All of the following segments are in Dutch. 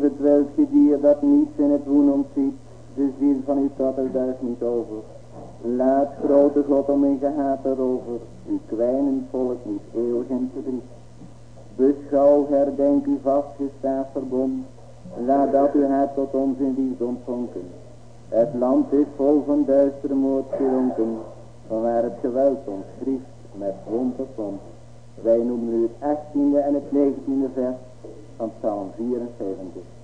gij welke gedier dat niets in het woen ontziet, de ziel van uw er duigt niet over. Laat grote God om in gehaat erover, uw kwijnen volk niet eeuwig te verdriet. Beschouw, herdenk uw vastgestaafd verbond, laat dat uw hart tot ons in liefde ontvonken. Het land is vol van duistere moord geronken, vanwaar het geweld ons grieft met wond op. Wij noemen nu het 18e en het 19e vers van Psalm 74.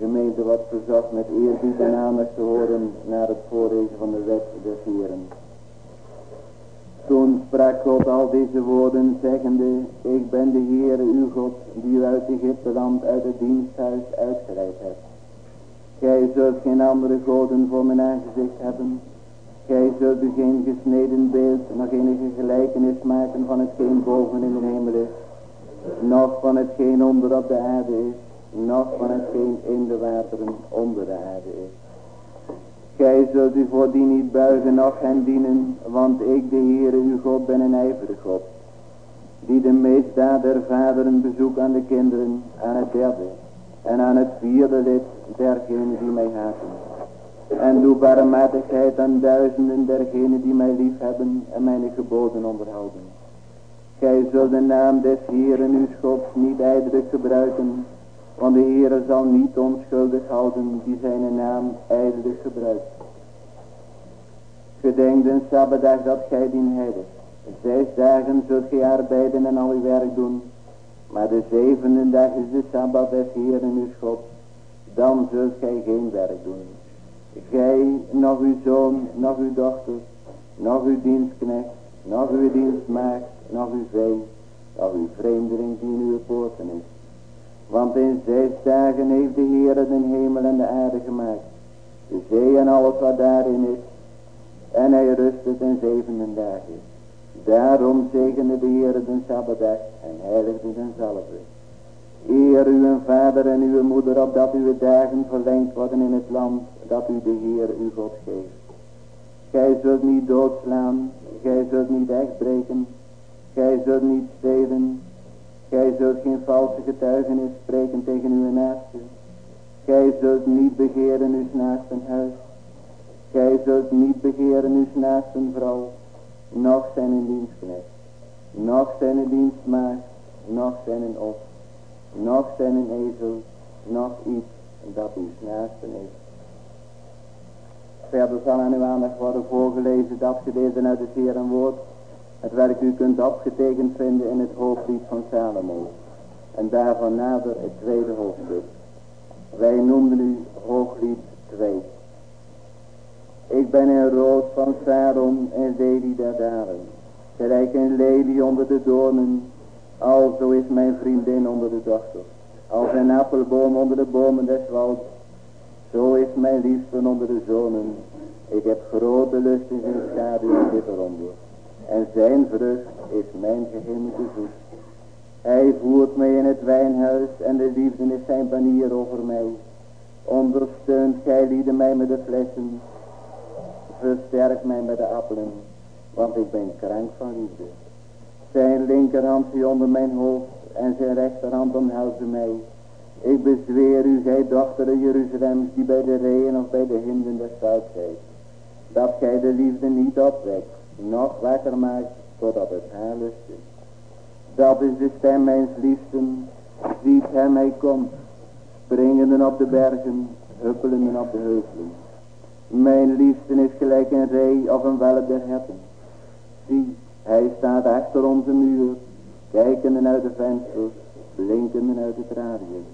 gemeente wat verzocht met eerbied en aandacht te horen naar het voorlezen van de wet des Heren. Toen sprak God al deze woorden, zeggende, ik ben de Heere uw God, die u uit Egypte land, uit het diensthuis uitgeleid hebt. Gij zult geen andere goden voor mijn aangezicht hebben. Gij zult u geen gesneden beeld, nog enige gelijkenis maken van hetgeen boven in de hemel is, noch van hetgeen onder op de aarde is, nog van hetgeen in de wateren onder de aarde is. Gij zult u voor die niet buigen noch hen dienen, want ik de Heere uw God ben een ijverig God, die de meestdaad der vaderen bezoek aan de kinderen, aan het derde en aan het vierde lid dergenen die mij haten. En doe barmhartigheid aan duizenden dergenen die mij lief hebben en mijn geboden onderhouden. Gij zult de naam des Heeren uw God niet ijdelijk gebruiken, want de Heere zal niet onschuldig houden die zijn naam ijdelig gebruikt. Gedenk den sabbadag dat gij dien heiligt. Zes dagen zult gij arbeiden en al uw werk doen. Maar de zevende dag is de Sabbat des Heeren uw God. Dan zult gij geen werk doen. Gij, nog uw zoon, nog uw dochter, nog uw dienstknecht, nog uw dienstmaagd, nog uw vee, nog uw vreemdeling die in uw poorten is want in zes dagen heeft de Heer de hemel en de aarde gemaakt. De zee en alles wat daarin is. En hij rustte ten zevende dagen. Daarom zegende de Heer den Sabbatdag en heiligde den zalve. Eer uw vader en uw moeder opdat uw dagen verlengd worden in het land dat u de Heer uw God geeft. Gij zult niet doodslaan, gij zult niet wegbreken, gij zult niet stelen, gij zult geen valse getuigenis spreken tegen uw naaste. Gij zult niet begeren uw naasten huis, gij zult niet begeren uw naasten vrouw, nog zijn een dienstknecht, nog zijn een dienstmaagd, nog zijn een os, nog zijn een ezel, nog iets dat uw naasten is. Verder zal aan uw aandacht worden voorgelezen dat gelezen uit het Heer en Woord, het werk u kunt opgetekend vinden in het hoofdlied van Salomo. En daarvan nader het tweede hoofdstuk. Wij noemden u hooglied 2. Ik ben een roos van Saron en lelie der dalen. Gelijk een lelie onder de doornen. Alzo is mijn vriendin onder de dochter. Als een appelboom onder de bomen des walds. Zo is mijn liefste onder de zonen. Ik heb grote lust in zijn schaduw en zit eronder. En zijn vrucht is mijn geheimelijke zoet. Hij voert mij in het wijnhuis en de liefde is zijn banier over mij. Ondersteunt gij lieden mij met de flessen. Versterk mij met de appelen, want ik ben krank van liefde. Zijn linkerhand zie onder mijn hoofd en zijn rechterhand omhelsde mij. Ik bezweer u, gij dochteren Jeruzalems, die bij de reeën of bij de hinden des zuid zijt, dat gij de liefde niet opwekt, nog wakker maakt, totdat het haar lust is. Dat is de stem mijns liefsten, ziet hem hij komt, springenden op de bergen, huppelenden op de heuvelen. Mijn liefste is gelijk een ree of een welp der herten. Zie, hij staat achter onze muur, kijkende uit de vensters, blinkende uit het radium.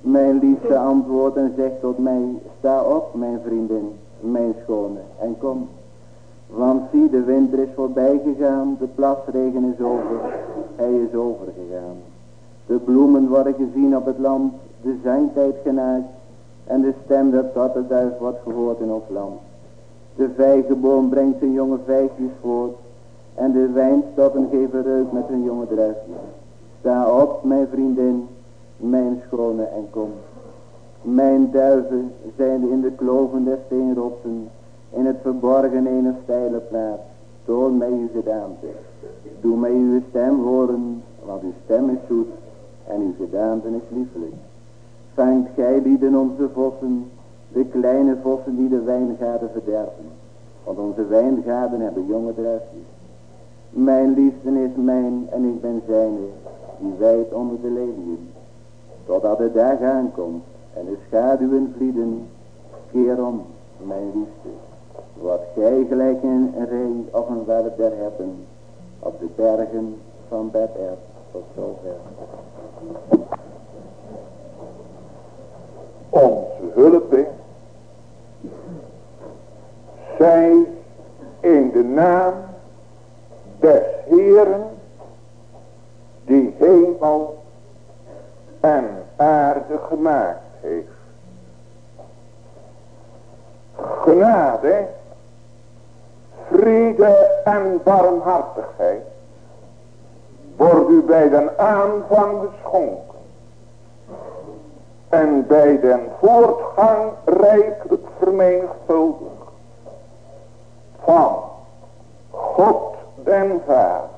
Mijn liefste antwoordt en zegt tot mij, sta op mijn vriendin, mijn schone, en kom. Want zie, de winter is voorbij gegaan, de plasregen is over, hij is overgegaan. De bloemen worden gezien op het land, de zangtijd genaakt, en de stem der duif wordt gehoord in ons land. De vijgenboom brengt zijn jonge vijgjes voort, en de wijnstoppen geven reuk met hun jonge druifjes. Sta op, mijn vriendin, mijn schone en kom. Mijn duiven zijn in de kloven der steenrotsen, in het verborgen ene steile plaats. Toon mij uw gedaante. Doe mij uw stem horen, want uw stem is zoet en uw gedaante is liefelijk. Vangt gij lieden onze vossen, de kleine vossen die de wijngaarden verderven. Want onze wijngaarden hebben jonge druifjes. Mijn liefde is mijn en ik ben zijne, die wijdt onder de leliën. Totdat de dag aankomt en de schaduwen vlieden, keer om, mijn liefde. Wat gij gelijk een ree of een welp der hebben, op de bergen van Bed-Er tot zover. Onze hulp zij in de naam des Heeren die hemel en aarde gemaakt heeft. Genade, vrede en barmhartigheid wordt u bij den aanvang geschonken en bij den voortgang rijkelijk vermenigvuldigd van God den Vader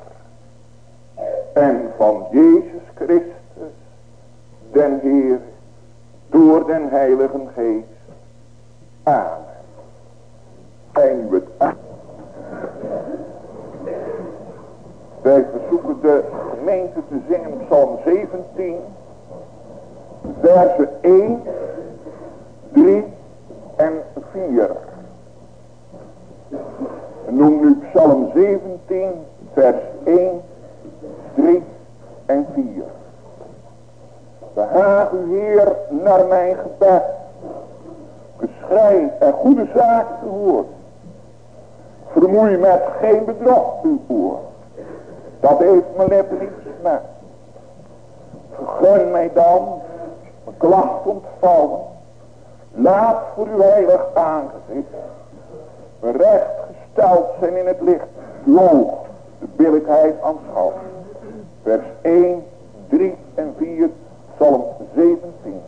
en van Jezus Christus den Heer door den Heiligen Geest. Amen. En het Wij verzoeken de gemeente te zingen Psalm 17 versen 1, 3 en 4. Noem nu Psalm 17, vers 1, 3 en 4. Behaag u Heer naar mijn gebed. Geschrei en goede zaak te horen. Vermoei met geen bedrog oor. Dat heeft mijn lippen niet gesmet. Vergun mij dan klacht ontvallen. Laat voor uw heilig aangezicht recht gesteld zijn in het licht. Uw de billijkheid aanschouwen. Vers 1, 3 en 4, Psalm 17.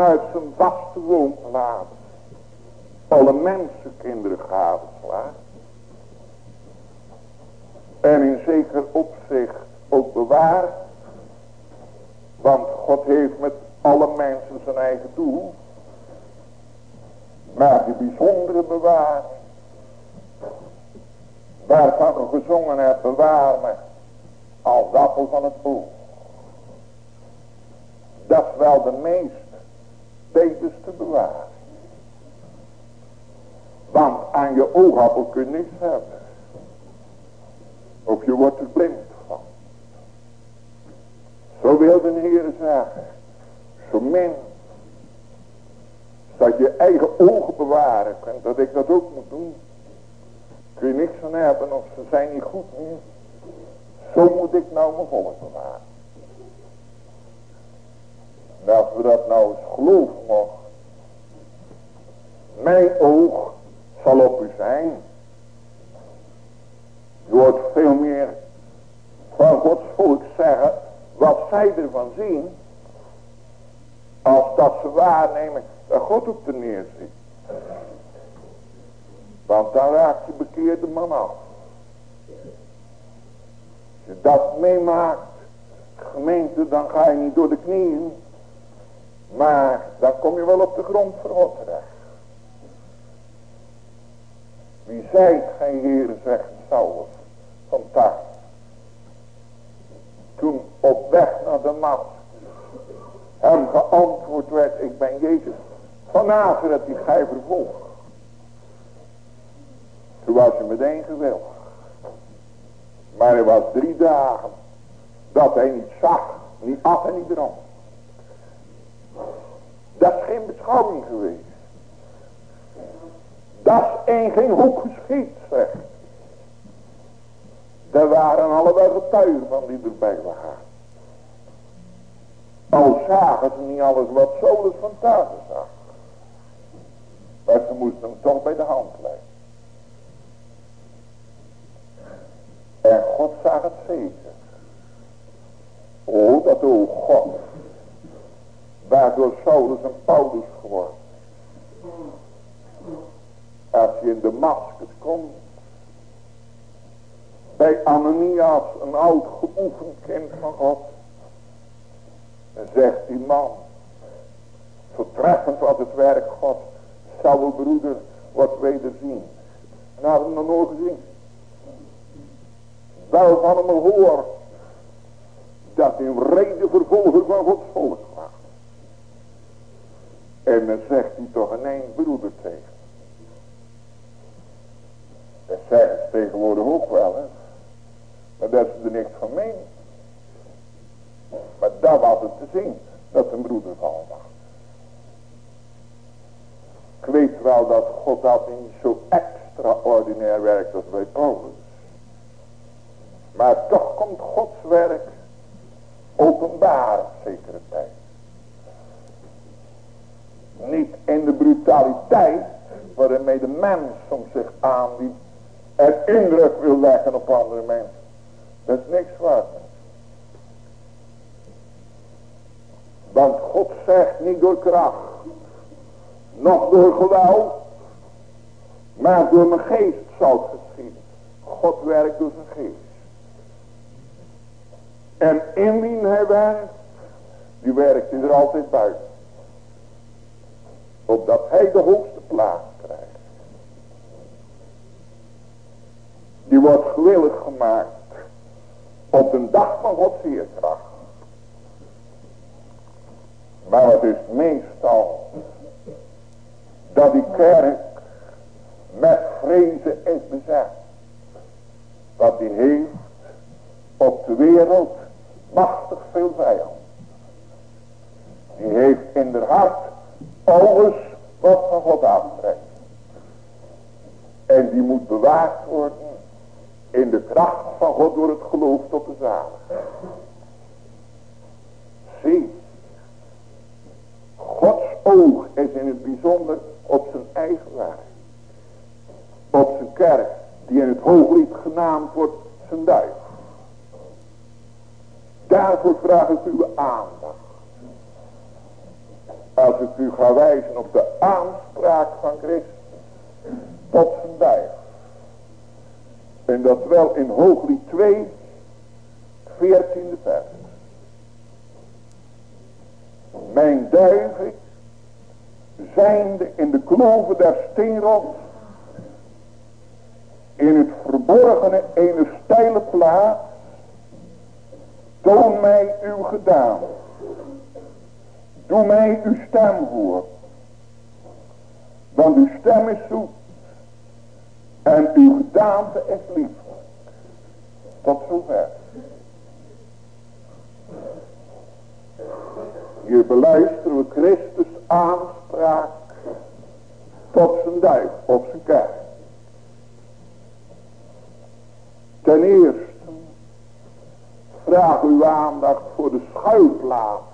Vanuit zijn vaste woonplaats alle mensenkinderen gadeslaat. En in zeker opzicht ook bewaart. Want God heeft met alle mensen zijn eigen doel. Maar die bijzondere bewaring. Waarvan we gezongen hebben, bewaar me als appel van het oog. Dat is wel de meest te bewaren. Want aan je oogappel kun je niks hebben. Of je wordt er blind van. Zo wil de Heer zeggen. Zo min. Dat je eigen ogen bewaren kunt. Dat ik dat ook moet doen. Kun je niks van hebben of ze zijn niet goed meer. Zo moet ik nou mijn volk bewaren. Als we dat nou eens geloven mogen. Mijn oog zal op u zijn. Je hoort veel meer van Gods volk zeggen wat zij ervan zien. Als dat ze waarnemen dat God op de neer zit. Want dan raakt je bekeerde man af. Als je dat meemaakt, gemeente, dan ga je niet door de knieën. Maar dan kom je wel op de grond voor God terecht. Wie zijt gij Heer, zegt Saulus van Tars. Toen op weg naar de mat hem geantwoord werd, ik ben Jezus van Nazareth die gij vervolgt. Toen was hij meteen gewillig. Maar er was drie dagen dat hij niet zag, niet af en niet dronk. Dat is geen beschouwing geweest. Dat is in geen hoek geschied, zegt. Er waren allebei getuigen van die erbij waren. Al zagen ze niet alles wat Solus van Tafel zag. Maar ze moesten hem toch bij de hand leggen. En God zag het zeker. Oh, dat o God. Waardoor Saulus een Paulus geworden. Als je in Damascus komt. Bij Ananias, een oud geoefend kind van God. En zegt die man. Vertreffend wat het werk God. Uw broeder wat wederzien. En had hem nog nooit gezien. Wel van hem hoor. Dat hij een reden vervolger van Gods volk. En dan zegt hij toch een broeder tegen. Dat zeggen ze tegenwoordig ook wel, hè. Maar dat ze er niks van menen. Maar dat was het te zien, dat een broeder van was. Ik weet wel dat God dat niet zo extraordinair werkt als bij Paulus. Maar toch komt Gods werk openbaar op zekere tijd. Niet in de brutaliteit waarmee de mens soms zich aanbiedt en indruk wil leggen op andere mensen. Dat is niks waard. Want God zegt niet door kracht, nog door geweld, maar door mijn geest zal het geschieden. God werkt door zijn geest. En indien hij werkt, die werkt hij er altijd buiten. Opdat hij de hoogste plaats krijgt. Die wordt gewillig gemaakt op de dag van Gods heerkracht. Maar het is meestal dat die kerk met vrezen is bezet. Dat die heeft op de wereld machtig veel vijand. Die heeft in hart alles wat van God aftrekt. En die moet bewaard worden in de kracht van God door het geloof tot de zaal. Zie, Gods oog is in het bijzonder op zijn eigen werk. Op zijn kerk, die in het hooglied genaamd wordt zijn duif. Daarvoor vraag ik uw aandacht. Als ik u ga wijzen op de aanspraak van Christus tot zijn duif. En dat wel in hooglied 2, 14e vers. Mijn duiven zijnde in de kloven der steenrots in het verborgene ene steile plaats toon mij uw gedaan doe mij uw stem hoor. Want uw stem is zoet. En uw gedaante is lief. Tot zover. Hier beluisteren we Christus aanspraak tot zijn duif op zijn kerk. Ten eerste vraag uw aandacht voor de schuilplaats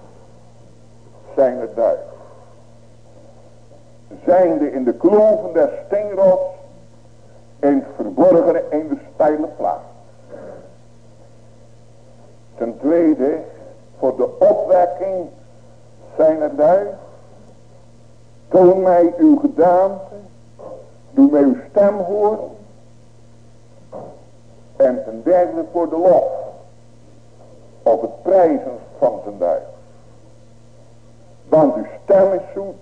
zijn het duif. Zijnde in de kloven der steenrots in het verborgene in de steile plaats. Ten tweede voor de opwekking zijn er duif. Toon mij uw gedaante. Doe mij uw stem horen. En ten derde voor de lof. Op het prijzen van zijn duif. Want uw stem is zoet.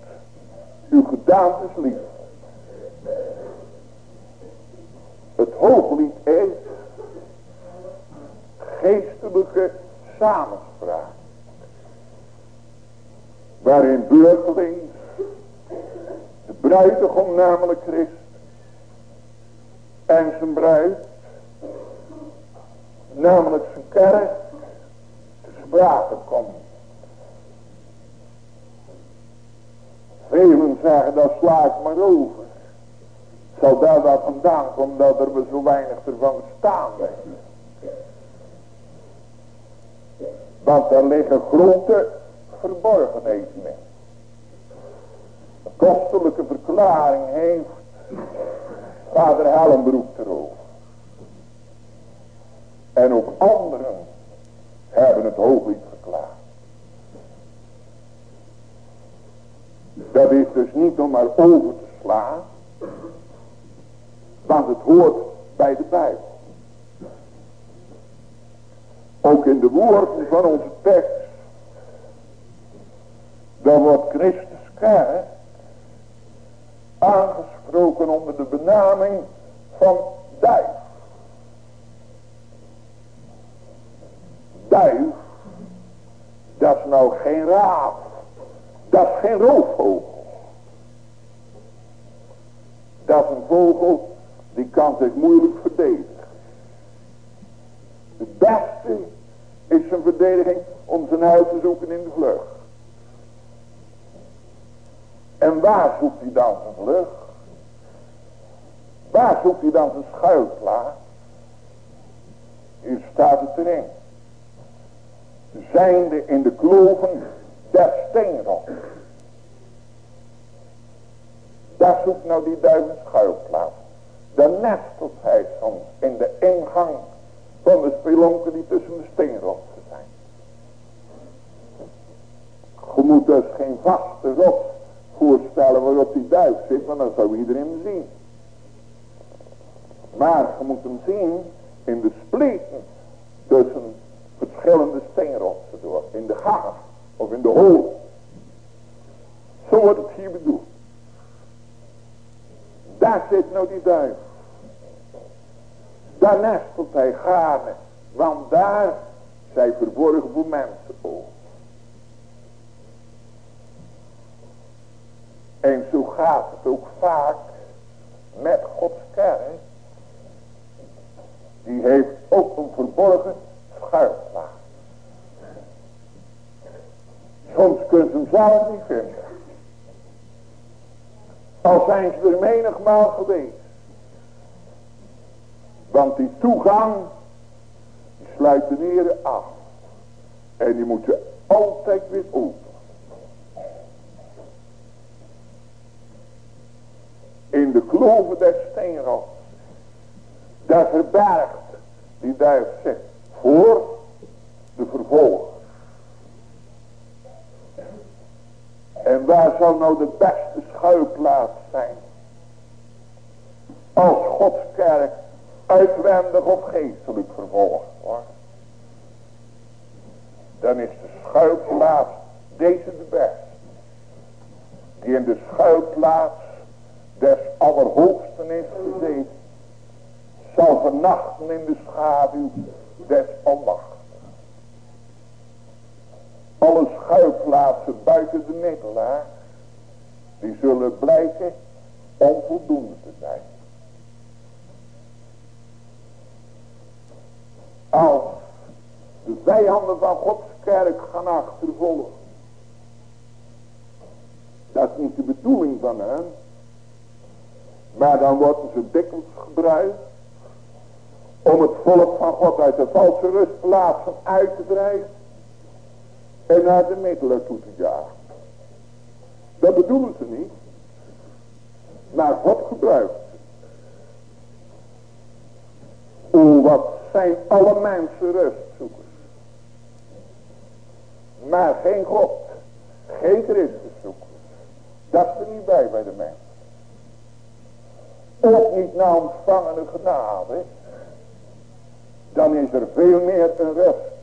Uw gedaante is lief. Het hooglied is geestelijke samenspraak waarin beurtelings de bruidegom namelijk Christus en zijn bruid, namelijk zijn kerk, te sprake komt. Velen zeggen, dat sla ik maar over. Zal daar dat vandaan komen dat er we zo weinig ervan staan weten. Want er liggen grote verborgenheden in. Een kostelijke verklaring heeft vader Hellenbroek erover. En ook anderen hebben het hooglied verklaard. Dat is dus niet om maar over te slaan. Want het hoort bij de Bijbel. Ook in de woorden van onze tekst dan wordt Christus kerk aangesproken onder de benaming van duif. Duif, dat is nou geen raaf, dat is geen roofvogel. Dat is een vogel die kan zich moeilijk verdedigen. Het beste is zijn verdediging om zijn huis te zoeken in de vlucht. En waar zoekt hij dan zijn vlucht? Waar zoekt hij dan zijn schuilplaats? Hier staat het erin. Zijnde in de kloven der steenrok. Daar zoekt nou die duivel schuilplaats. Daar nestelt hij soms in de ingang van de spelonken die tussen de steenrotsen zijn. Je moet dus geen vaste rots voorstellen waarop die duif zit, want dan zou iedereen hem zien. Maar je moet hem zien in de spleten tussen verschillende steenrotsen door, in de gangen of in de hol. Zo wordt het hier bedoeld. Daar zit nou die duif. Daar nestelt hij gaarne, want daar zijn verborgen voor mensen ogen. En zo gaat het ook vaak met Gods kerk. Die heeft ook een verborgen schuilplaats. Soms kunnen ze hem zelf niet vinden. Al zijn ze er menigmaal geweest. Want die toegang, die sluiten de af. En die moeten altijd weer open. In de kloven des steenrots. Daar verbergt die duif zich voor de vervolger. En waar zou nou de beste schuilplaats zijn? Als Gods kerk uitwendig of geestelijk vervolgd wordt. Dan is de schuilplaats deze de beste. Die in de schuilplaats des allerhoogsten is gezeten. Zal vernachten in de schaduw des almachtigen. Alle schuilplaatsen buiten de middelaar. Die zullen blijken onvoldoende te zijn. Als de vijanden van Gods kerk gaan achtervolgen. Dat is niet de bedoeling van hen. Maar dan worden ze dikwijls gebruikt. Om het volk van God uit de valse rustplaatsen uit te drijven. En naar de middelen toe te jagen. Dat bedoelen ze niet. Maar God gebruikt O, wat zijn alle mensen rustzoekers. Maar geen God. Geen Christus zoekers. Dat is er niet bij bij de mens. Ook niet na ontvangene genade. Dan is er veel meer een rust.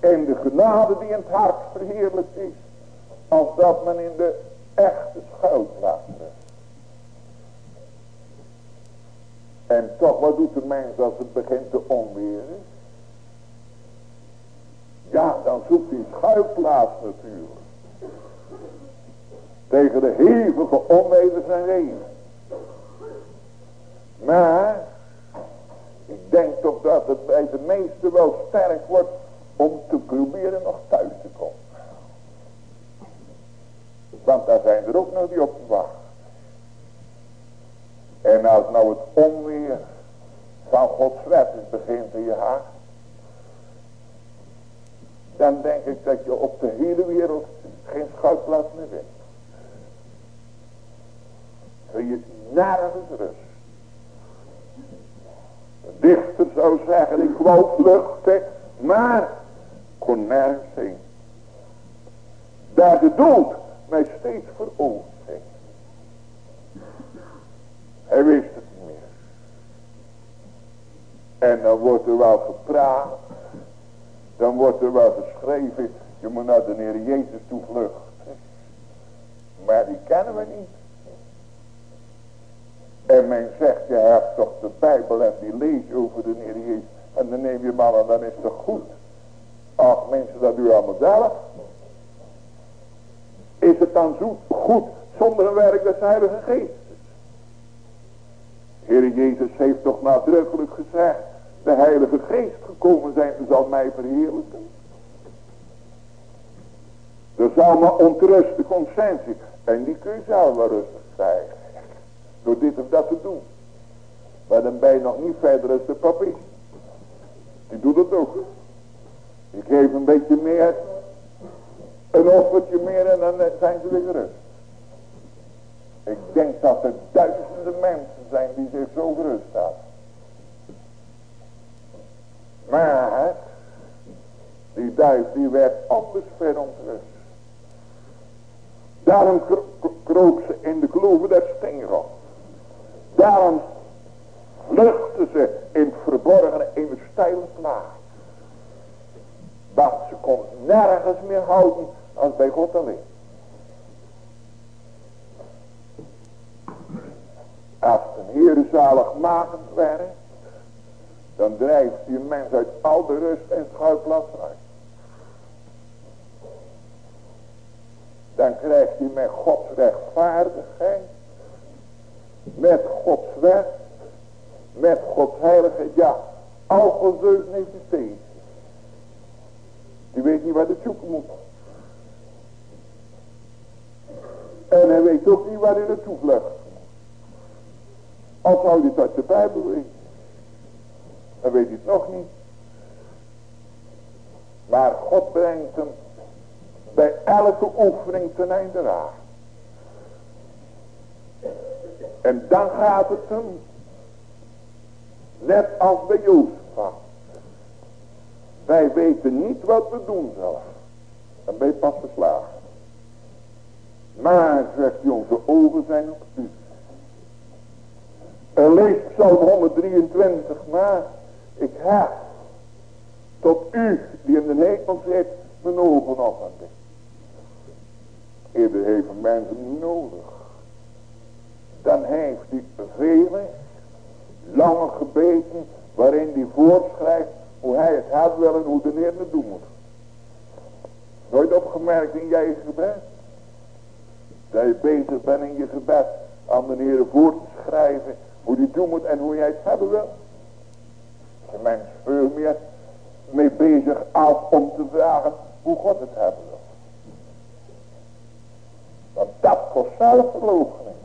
En de genade die in het hart verheerlijkt is. Als dat men in de echte schuilplaats rust. En toch, wat doet de mens als het begint te onweren? Ja, dan zoekt hij schuilplaats natuurlijk. Tegen de hevige onweder zijn regen. Maar, ik denk toch dat het bij de meesten wel sterk wordt om te proberen nog thuis te komen. Want daar zijn er ook nog die op wachten. En als nou het onweer van Gods wet begint in je hart. Dan denk ik dat je op de hele wereld geen schuilplaats meer vindt. Kun je nergens rust. Dichter zou zeggen, ik wou vluchten, maar kon nergens heen. Daar de dood mij steeds veroordeelt. Hij wist het niet meer. En dan wordt er wel gepraat. Dan wordt er wel geschreven. Je moet naar de Heer Jezus toe vluchten. Maar die kennen we niet. En men zegt, je hebt toch de Bijbel en die lees over de Heer Jezus. En dan neem je man en dan is het goed. Ach mensen, dat je allemaal zelf. Is het dan zo goed zonder een werk des Heilige Geest? Heer Jezus heeft toch nadrukkelijk gezegd. De Heilige Geest gekomen zijn, zal mij verheerlijken. Er zal maar ontrustige conscientie. En die kun je zelf wel rustig krijgen. Door dit of dat te doen. Maar dan ben je nog niet verder als de papi. Die doet het ook. Die geeft een beetje meer. Een offertje meer en dan zijn ze weer gerust. Ik denk dat er duizenden mensen zijn die zich zo gerust hadden. Maar die duif die werd anders verontrust. Daarom kroop ze in de kloven der steenrots. Daarom vluchtte ze in het verborgene in een steile plaats. Want ze kon nergens meer houden als bij God alleen. Als een Heer zaligmakend werkt, dan drijft die mens uit al de rust en schuilplaats uit. Dan krijgt hij met Gods rechtvaardigheid, met Gods wet, met Gods heiligheid, ja, al deugden heeft hij. Die weet niet waar hij zoeken moet. En hij weet ook niet waar hij naartoe vlucht. Als zou dit uit de Bijbel weet hij het nog niet. Maar God brengt hem bij elke oefening ten einde raar. En dan gaat het hem, net als bij Jozef. Wij weten niet wat we doen zelf. Dan ben je pas verslagen. Maar, zegt hij, onze ogen zijn op u. En leest Psalm 123, maar ik heb tot u die in de hemel zit, mijn ogen op aan dit. Eerder heeft een mens niet nodig. Dan heeft hij vele lange gebeten waarin hij voorschrijft hoe hij het had wil en hoe de Heer het doen moet. Nooit opgemerkt in jij gebed? Dat je bezig bent in je gebed aan de Heer voor te schrijven hoe die doen moet en hoe jij het hebben wil. De mens veel meer mee bezig af om te vragen hoe God het hebben wil. Want dat kost zelfverloochening.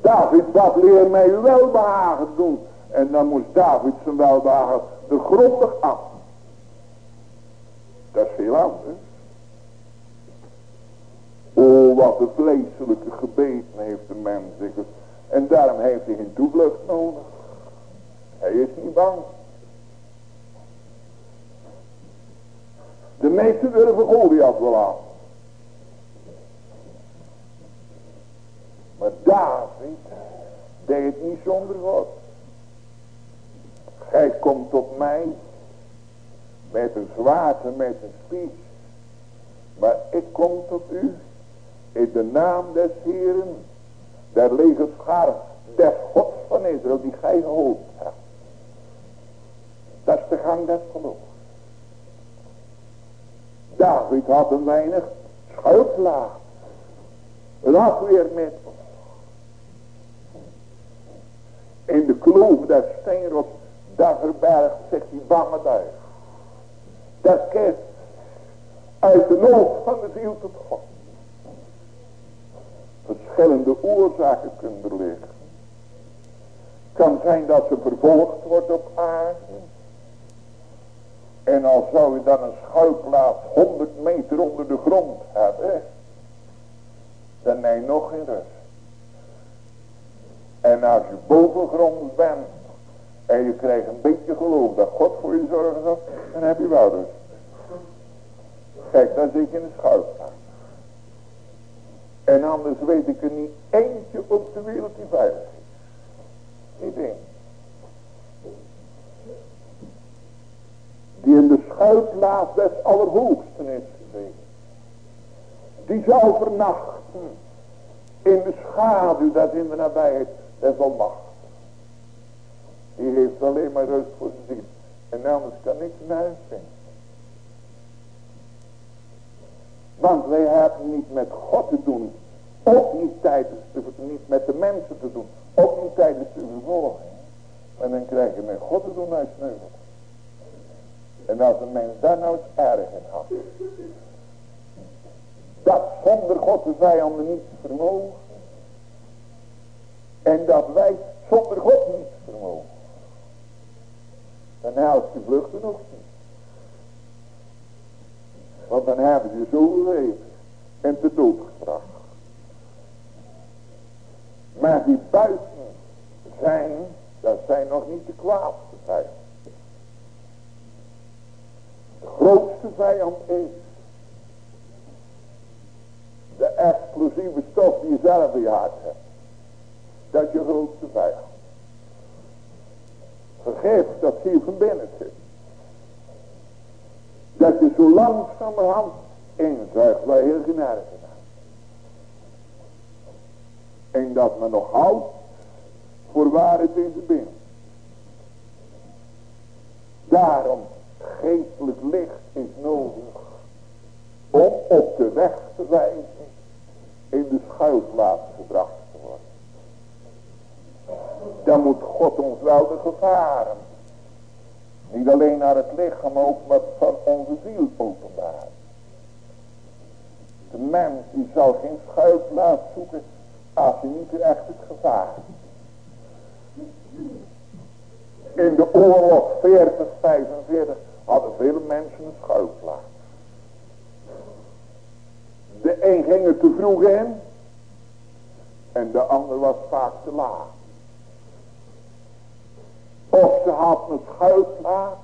David, wat leer mij welbehagen doen. En dan moest David zijn welbehagen de grondig af. Dat is heel anders. Oh, wat een vleeselijke gebeten heeft de mens. En daarom heeft hij geen toevlucht nodig. Hij is niet bang. De meesten durven Goliath wel aan. Maar David deed het niet zonder God. Gij komt tot mij met een zwaard en met een spies. Maar ik kom tot u in de naam des Heeren, der legerschar, des Gods van Israël, die gij geholpen hebt. Dat is de gang des geloof. David had een weinig schuilplaag. Een afweermiddel. In de kloof des steenrots, daar verbergt zich die bange duif. Dat kist uit de nood van de ziel tot God. Verschillende oorzaken kunnen er liggen. Kan zijn dat ze vervolgd wordt op aarde. En al zou je dan een schuilplaats 100 meter onder de grond hebben. Dan nee nog in rust. En als je bovengrond bent. En je krijgt een beetje geloof dat God voor je zorgen zal. Dan heb je wel rust. Kijk, dan zit je in de schuilplaats. En anders weet ik er niet eentje op de wereld die veilig is. Niet één. Die in de schuilplaats des Allerhoogsten is gezeten. Die zal vernachten in de schaduw dat in de nabijheid des Almacht. Die heeft alleen maar rust voor zijn ziel. En anders kan niks naar hem vinden. Want wij hebben niet met God te doen. Ook niet tijdens de, niet met de mensen te doen. Ook niet tijdens de vervolging. Maar dan krijg je met God te doen als sneuvelt. En als een mens daar nou eens erg in had. Dat zonder God de vijanden niet vermogen. En dat wij zonder God niet vermogen. Dan helpt je vluchten nog niet. Want dan hebben ze zo geleefd en te dood gebracht. Maar die buiten zijn, dat zijn nog niet de kwaadste vijand. De grootste vijand is de explosieve stof die je zelf in je hart hebt. Dat is je grootste vijand. Vergeef dat hier van binnen zit dat je zo langzamerhand inzuigt waar heel geen ergen En dat men nog houdt voor waar het in de binnen. Daarom geestelijk licht is nodig om op de weg te wijzen in de schuilplaats gebracht. Dan moet God ons wel de gevaren niet alleen naar het lichaam ook, maar van onze ziel openbaar. De mens die zal geen schuilplaats zoeken als hij niet echt het gevaar. In de oorlog 40, 45 hadden veel mensen een schuilplaats. De een ging er te vroeg in. En de ander was vaak te laat. Of ze had een schuilplaats.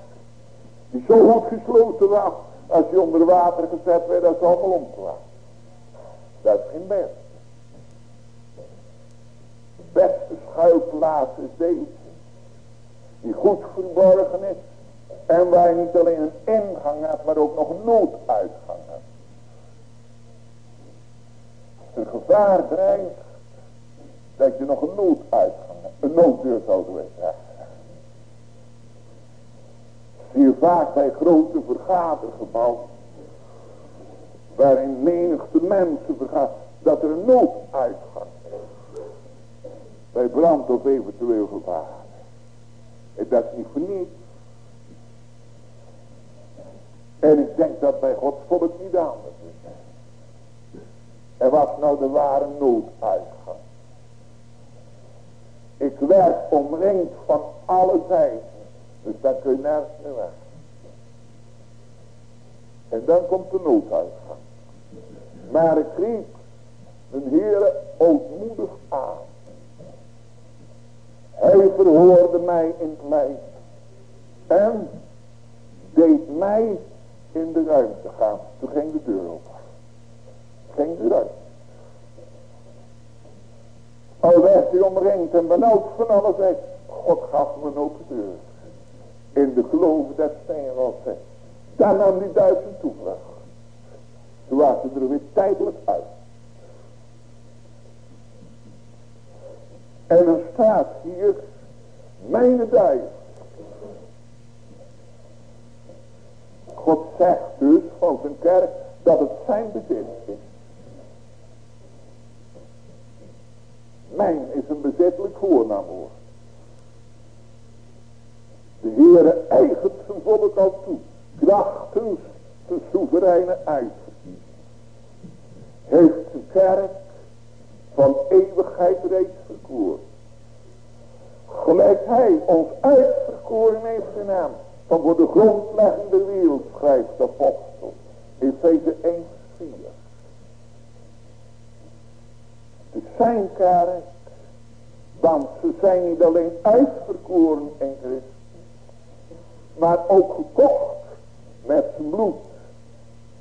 Die zo goed gesloten was. Als je onder water gezet werd. Dat ze allemaal omkwam. Dat is geen best. De beste schuilplaats is deze. Die goed verborgen is. En waar je niet alleen een ingang hebt. Maar ook nog een nooduitgang hebt. Gevaar dreigt. Dat je nog een nooduitgang. Een nooddeur zou ik zeggen. Je vaak bij grote vergadergebouwen. Waarin menigte mensen vergaan. Dat er een nooduitgang is. Bij brand of eventueel gevaar. En dat niet voor. En ik denk dat bij Gods volk niet anders is. Wat nou de ware nooduitgang? Ik werd omringd van alle zijden. Dus dan kun je nergens meer weg. En dan komt de nooduitgang. Maar ik riep een Heere ootmoedig aan. Hij verhoorde mij in het lijf. En deed mij in de ruimte gaan. Toen ging de deur open. Ging de ruimte. Al werd hij omringd en benauwd van alles. God gaf me een open deur in de geloof dat zegt. Daar nam die duizend toevlucht. Toen waren er weer tijdelijk uit. En dan staat hier, mijn duizend. God zegt dus van zijn kerk dat het zijn bezit is. Mijn is een bezittelijk voornaamwoord. De Heere eigent zijn volk al toe. Krachtens de soevereine uitverkiezing. Heeft zijn kerk van eeuwigheid reeds verkoord. Gelijk hij ons uitverkoren heeft in hem. Van voor de grondlegging der wereld schrijft de apostel. Efeze 1 4. Het is zijn kerk. Want ze zijn niet alleen uitverkoren in Christus maar ook gekocht met bloed.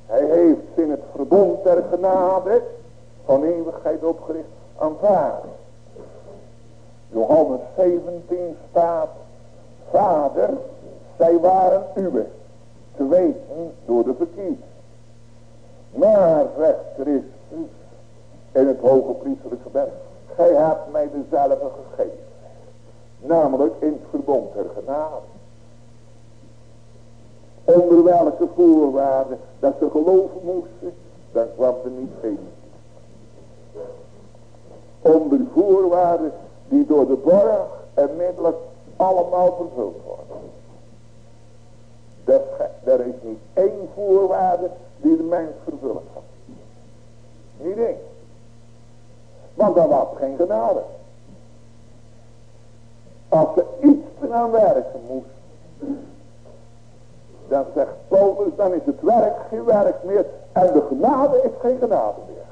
Hij heeft in het verbond der genade van eeuwigheid opgericht aanvaard. Johannes 17 staat, Vader, zij waren uwe, te weten door de verkiezing. Maar, zegt Christus, in het hoge priestelijk gebed, gij hebt mij dezelfde gegeven. Namelijk in het verbond der genade. Onder welke voorwaarden dat ze geloven moesten, dan kwam er niet heen. Onder voorwaarden die door de borg en middelen allemaal vervuld worden. Dat, er is niet één voorwaarde die de mens vervullen kan. Niet één. Want dan was geen genade. Als er iets aan werken moest, dan zegt Paulus, dan is het werk geen werk meer. En de genade is geen genade meer.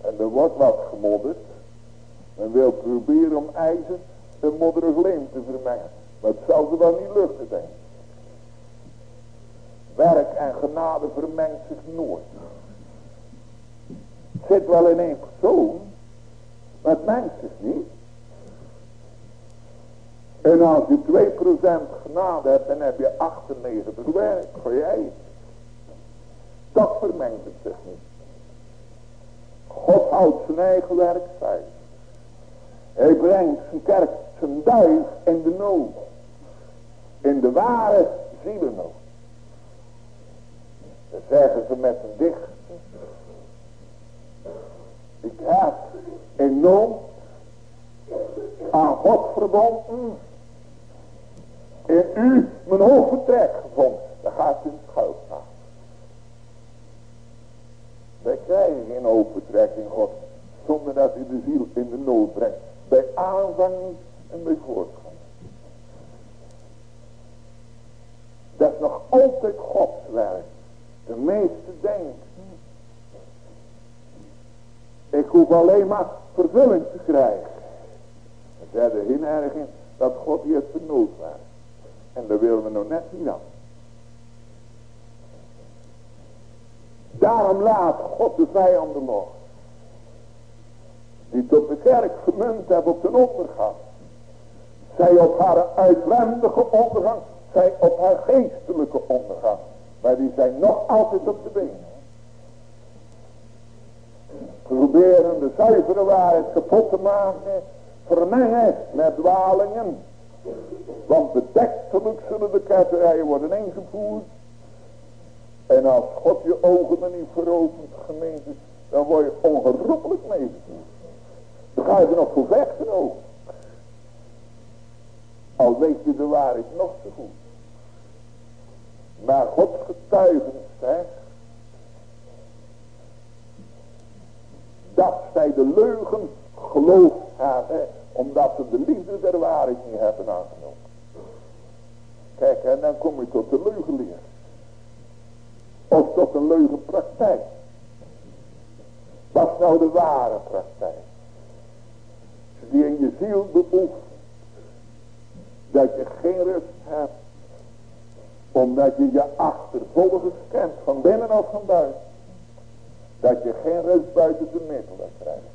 En er wordt wat gemodderd. Men wil proberen om ijzer en modderig leem te vermengen. Maar het zal ze wel niet lukken, denk. Werk en genade vermengt zich nooit. Het zit wel in één persoon, maar het mengt zich niet. En als je 2% genade hebt, dan heb je 98 werk voor eigen. Dat vermengt het zich niet. God houdt zijn eigen werk veilig. Hij brengt zijn kerk, zijn duif in de nood. In de ware zielennood. Dan zeggen ze met een dichter. Ik heb nood aan God verbonden in u mijn hoofdvertrek gevonden. Dan gaat u het staan. Wij krijgen geen hoofdvertrek in God. Zonder dat u de ziel in de nood brengt. Bij aanvang en bij voortgang. altijd Gods werk. De meeste denken. Ik hoef alleen maar vervulling te krijgen. En zeiden heel erg in dat God hier vernood was. En daar willen we nog net niet aan. Daarom laat God de vijanden los. Die tot de kerk vermunt hebben op de ondergang. Zij op haar uitwendige ondergang. Zij op haar geestelijke ondergang. Maar die zijn nog altijd op de benen. Proberen de zuivere waarheid kapot te maken. Vermengen met dwalingen. Want bedektelijk zullen de ketterijen worden ingevoerd. En als God je ogen er niet verovert, gemeente, dan word je ongeroepelijk meegevoerd. Dan ga je er nog voor vechten ook. Al weet je de waarheid nog zo goed. Maar Gods getuigenis zegt. Dat zij de leugen geloofd hebben. Omdat ze de liefde der waarheid niet hebben aangenomen. Kijk, en dan kom je tot de leugenleer. Of tot een leugenpraktijk. Wat nou de ware praktijk? Die in je ziel beoefent. Dat je geen rust hebt. Omdat je je achtervolgers kent. Van binnen of van buiten. Dat je geen rust buiten de middelen krijgt.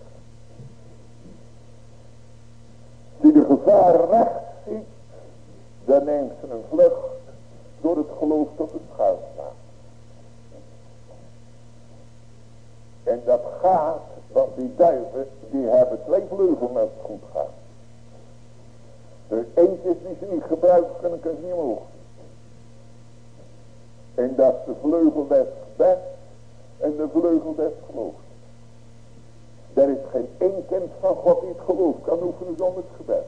Die de gevaar recht ziet. Dan neemt ze een vlucht. Door het geloof tot het schuilstaan. En dat gaat, want die duiven, die hebben twee vleugels als het goed gaat. Er eentje die ze niet gebruiken kunnen, kunnen ze niet omhoog. En dat is de vleugel des gebed en de vleugel des geloofs. Er is geen één kind van God die het geloof kan oefenen zonder het gebed.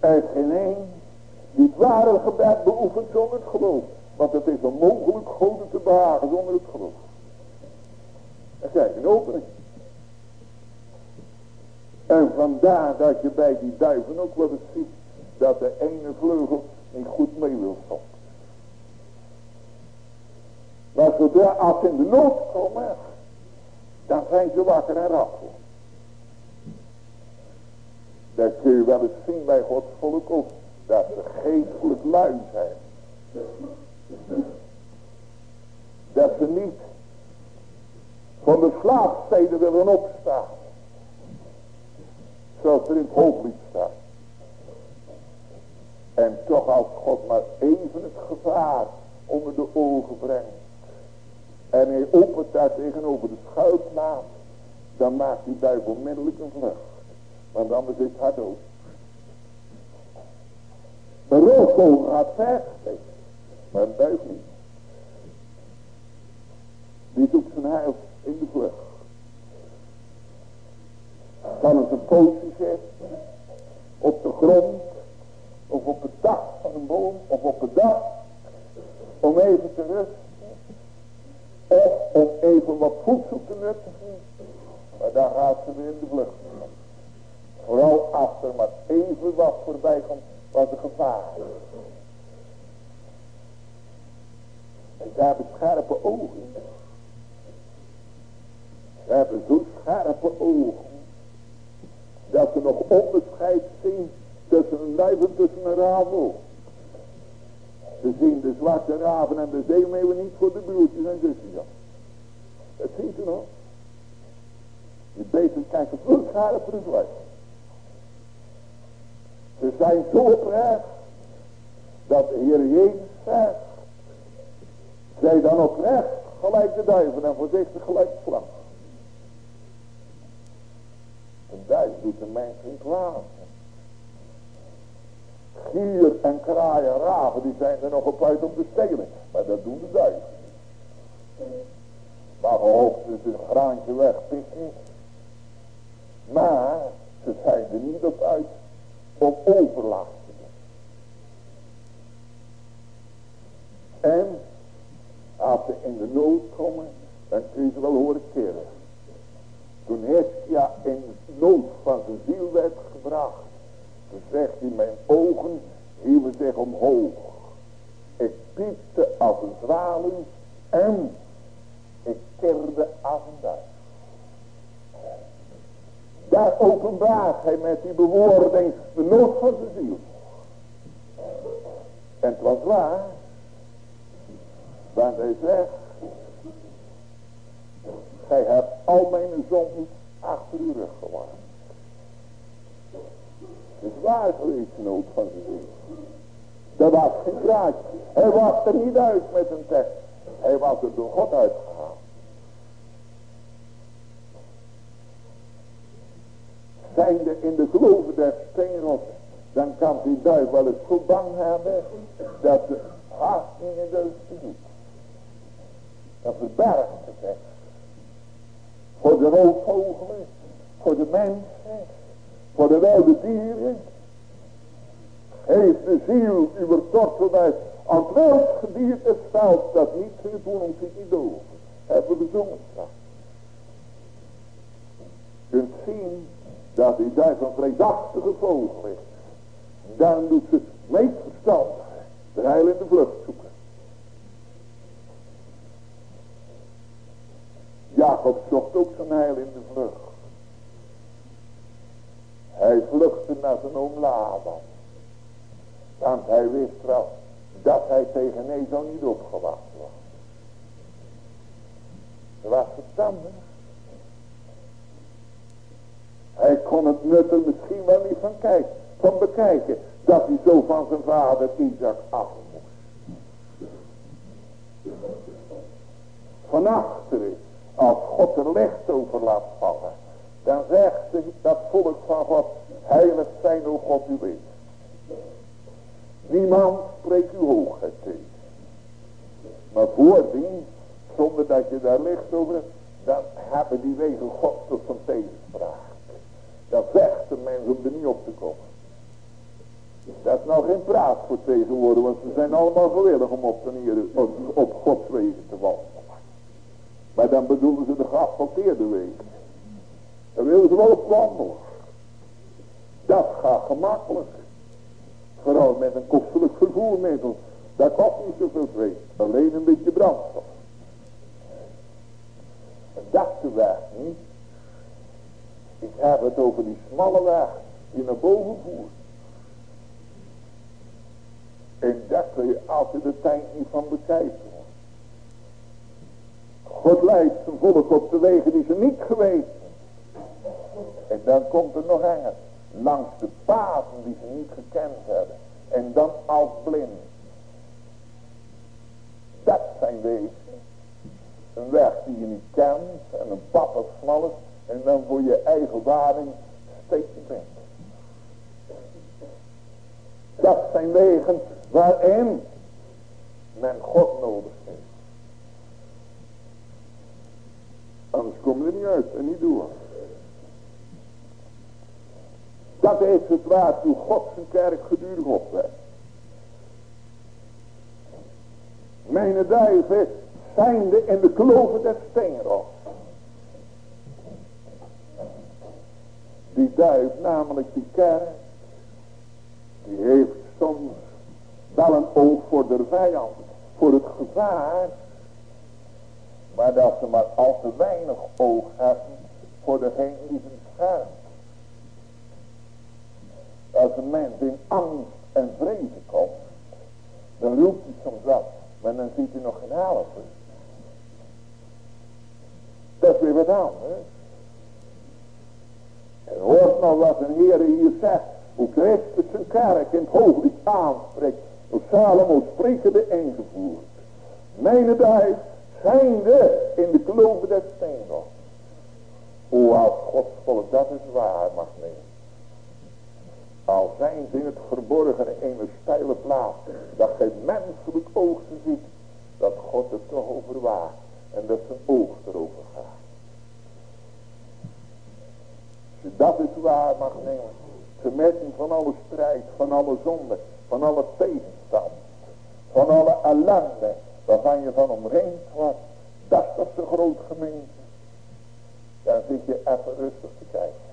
Er is geen één die het ware gebed beoefent zonder het geloof. Want het is onmogelijk God te behagen zonder het geloof. Er zijn een opening. En vandaar dat je bij die duiven ook wel eens ziet dat de ene vleugel niet goed mee wil stoppen. Maar zodra als in de nood komen, dan zijn ze wakker en raffel. Dat kun je wel eens zien bij Gods volk ook, dat ze geestelijk lui zijn. Dat ze niet van de slaapsteden willen opstaan. Zoals er in het hooglied staat. En toch als God maar even het gevaar onder de ogen brengt. En hij opent daar tegenover de schuilplaats. Dan maakt die duivel onmiddellijk een vlucht. Want anders is het dood. De roofvogel gaat vechten. Maar een duif niet. Die zoekt zijn heil in de vlucht. Kan het een pootje zetten. Op de grond. Of op het dak van een boom. Of op het dak. Om even te rusten. Of om even wat voedsel te nuttigen. Maar dan gaat ze weer in de vlucht. Vooral als er maar even wat voorbij komt. Wat een gevaar. En daar hebben scherpe ogen. Ze hebben zo scherpe ogen. Dat ze nog onderscheid zien tussen een duif en tussen een raven. Ze zien de zwarte raven en de zeemeeuwen niet voor de broertjes en zusjes. Dat zien ze nog. Die beesten kijken veel scherper dan wij. Ze zijn zo oprecht dat de Heer Jezus zegt. Zij dan oprecht gelijk de duiven en voorzichtig gelijk de vlam. Een duif doet de mens geen kwaad. Gier en kraaien raven, die zijn er nog op uit om te stelen. Maar dat doen de duiven. Maar hoogstens een graantje wegpikken. Maar ze zijn er niet op uit om overlast te doen. En als ze in de nood komen, dan kun je ze wel horen keren. Toen Heskia in nood van zijn ziel werd gebracht. Zegt hij, mijn ogen hieven zich omhoog. Ik piepte als een zwaluw en ik kirde als een duif. Daar openbaart hij met die bewoording de nood van de ziel. En het was waar. Want hij zegt. Gij hebt al mijn zonden achter uw rug. Nood van de ziel. Dat was geen praatje. Hij was er niet uit met een tekst. Hij was er door God uitgehaald. Zijnde in de geloven der steenrotten. Dan kan die duivel wel eens zo bang hebben. Dat de haast in de doet. Dat verbergt echt. Voor de roofvogelen. Voor de mensen. Voor de wilde dieren heeft de ziel uw tortelheid aan het wild gedierte veld waartoe God zijn kerk gedurig opwekt. Mijn duiven zijnde in de kloven des steenrots. Die duif, namelijk die kerk, die heeft soms wel een oog voor de vijand, voor het gevaar, maar dat ze maar al te weinig oog hebben voor degene die ze. Als een mens in angst en vrezen komt, dan loopt hij soms wel, maar dan ziet hij nog geen helpen. Dat is weer wat anders. En hoort nou wat een Heer hier zegt, hoe Christus zijn kerk in het hooglied aanspreekt, hoe Salomo sprekende ingevoerd. Mijn duif zijnde in de kloven des steenrots. O, als Gods volk dat is waar mag nemen. Al zijn ze in het verborgen in een steile plaats. Dat geen menselijk oog ziet. Dat God het toch overwaakt. En dat zijn oog erover gaat. Als je dat is waar mag nemen. Te van alle strijd. Van alle zonde. Van alle tegenstand. Van alle ellende. Waarvan je van omringd wordt. Dat is zo groot gemeente. Dan zit je even rustig te kijken.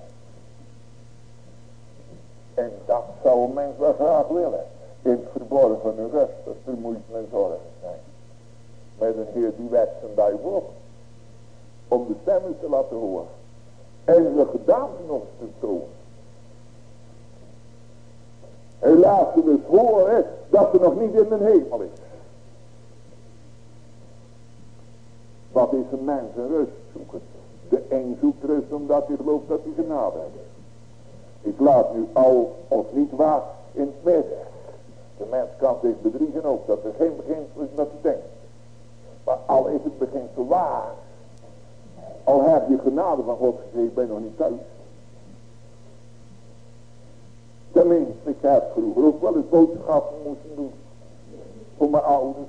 En dat zou een mens wel graag willen. In het verborgen rust, er moet men zorgen zijn. Met een Heer die wet zijn duivel. Om de stemmen te laten horen. En de gedachten nog te tonen. Hij laat ze dus horen dat ze nog niet in de hemel is. Wat is een mens een rust zoeken? De een zoekt rust omdat hij gelooft dat hij genade heeft. Ik laat nu al of niet waar in het midden. De mens kan zich bedriegen ook, dat er geen beginsel is dat hij denkt. Maar al is het beginsel waar, al heb je genade van God gezegd, ik ben nog niet thuis. Tenminste, ik heb vroeger ook wel eens boodschappen moeten doen. Voor mijn ouders.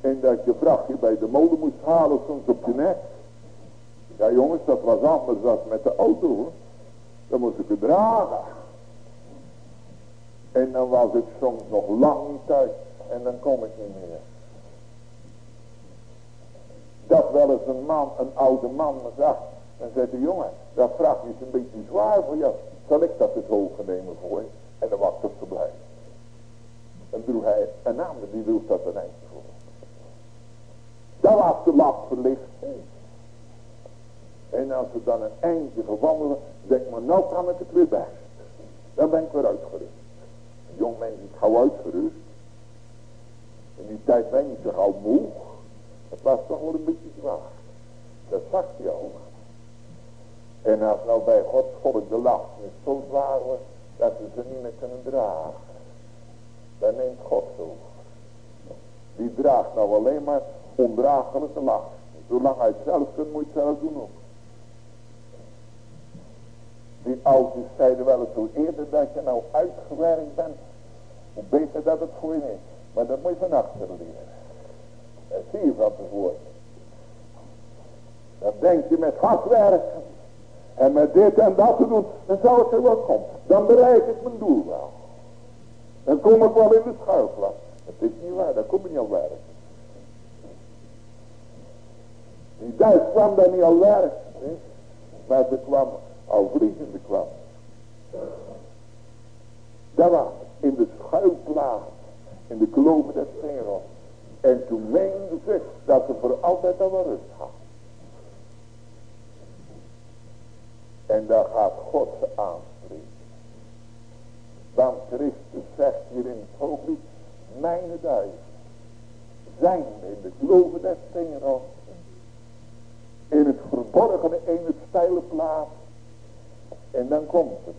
En dat je vrachtje bij de molen moest halen soms op je nek. Ja jongens, dat was anders dan met de auto hoor. Dan moest ik het dragen. En dan was ik soms nog lang niet thuis. En dan kom ik niet meer. Dat wel eens een man, een oude man me zag. En zei de jongen, dat vrachtje is een beetje zwaar voor jou. Zal ik dat eens hoger nemen voor je? En dan was ik te blij. En droeg hij een ander, die droeg dat een eindje voor. Dat was de lat verlicht. En als we dan een eindje gewandelen, denk maar, nou kan ik het weer best. Dan ben ik weer uitgerust. Een jong mens is gauw uitgerust. In die tijd ben je zo gauw moe. Het was toch wel een beetje zwaar. Dat zag je al. En als nou bij Gods volk de last is zo zwaar dat ze ze niet meer kunnen dragen. Dan neemt God zo. Die draagt nou alleen maar ondraaglijke last. Zolang hij het zelf kunt, moet zelf doen ook. Die ouders zeiden wel eens hoe eerder dat je nou uitgewerkt bent, hoe beter dat het voor je is. Maar dat moet je van achteren leren. Dat zie je van tevoren. Dan denk je met hard werken. En met dit en dat te doen, dan zou het er wel komen. Dan bereik ik mijn doel wel. Dan kom ik wel in de schuilplaats. Dat is niet waar, dan kom je niet al werken. Die Duits kwam daar niet al werken. Maar ze kwam al vliegende. Dat was in de schuilplaats. In de kloven des wereld. En toen meende ze dat ze voor altijd al wel rust had. En daar gaat God ze aanspreken. Want Christus zegt hier in het hooglied, mijn duiven zijn in de kloven des wereld. In het verborgene, in het steile plaats. En dan komt het.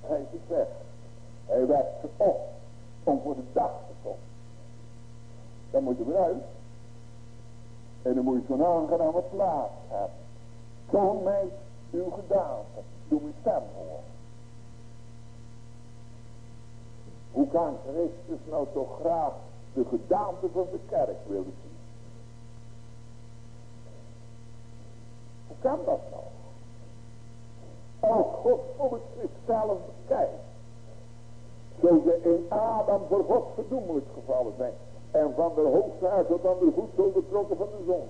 Hij zegt, hij wekt ze op om voor de dag te komen. Dan moet je eruit. En dan moet je zo'n aangename plaats hebben. Toon mij uw gedaante. Doe mijn stem horen. Hoe kan Christus nou zo graag de gedaante van de kerk willen zien? Hoe kan dat nou? Als God volgens zichzelf bekijkt. Zo ze in Adam voor God verdoemelijk gevallen zijn. En van de hoogste tot aan de goed zo betrokken van de zon.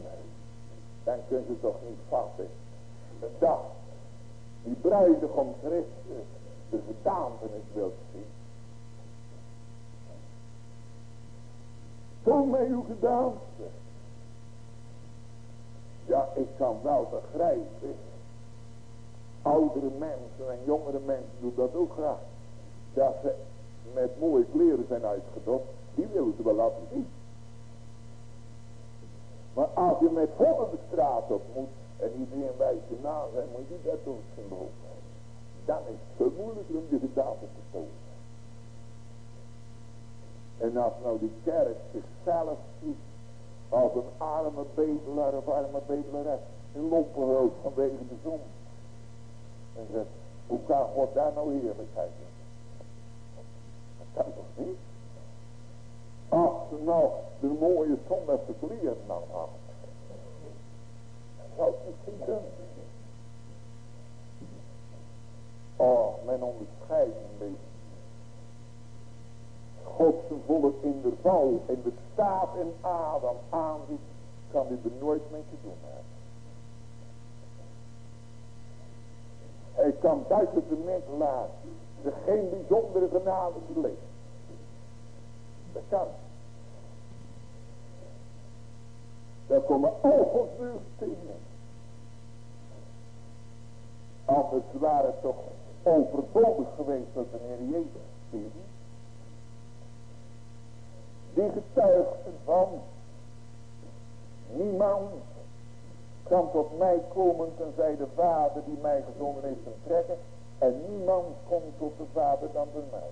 Dan kunt u toch niet vatten. De dag. Die bruidegom Christus. De gedaantenis wilt zien. Toon mij uw gedaante. Ja, ik kan wel begrijpen. Oudere mensen en jongere mensen doen dat ook graag. Dat ze met mooie kleren zijn uitgedost. Die willen ze wel laten zien. Maar als je met de straat op moet. En iedereen wijst je na zijn. Moet je dat zijn behoefte Dan is het veel moeilijker om je gedaante te tonen. En als nou die kerk zichzelf ziet als een arme bedelaar of arme bedelares in lompenrood vanwege de zon. En zegt, hoe kan God daar nou heerlijkheid in? Dat kan toch niet? Als ze nou de mooie zondagse kleren nou had. Zou het misschien kunnen. Oh, men onderscheidt beetje. God zijn volk in de val, in de staat in Adam aanziet, kan hij er nooit mee te doen hebben. Hij kan buiten de middelaar er geen bijzondere genade beleeft. Dat kan. Daar komen al Gods tegen. Anders waren het toch overbodig geweest dat de Heer Jezus. Die getuigt van niemand kan tot mij komen tenzij de Vader die mij gezonden heeft hem trekken. En niemand komt tot de Vader dan door mij.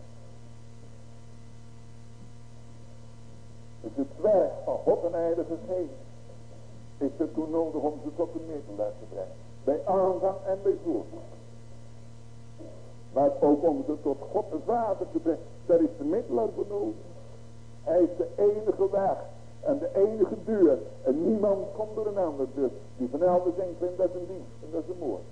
Dus het werk van God en Heilige Geest is het toen nodig om ze tot de middelaar te brengen. Bij aanvang en bij voortgang. Maar ook om ze tot God de Vader te brengen. Daar is de middelaar voor nodig. Hij is de enige weg. En de enige deur. En niemand komt door een andere deur. Die van elders denkt, dat is een dienst. En dat is een moord.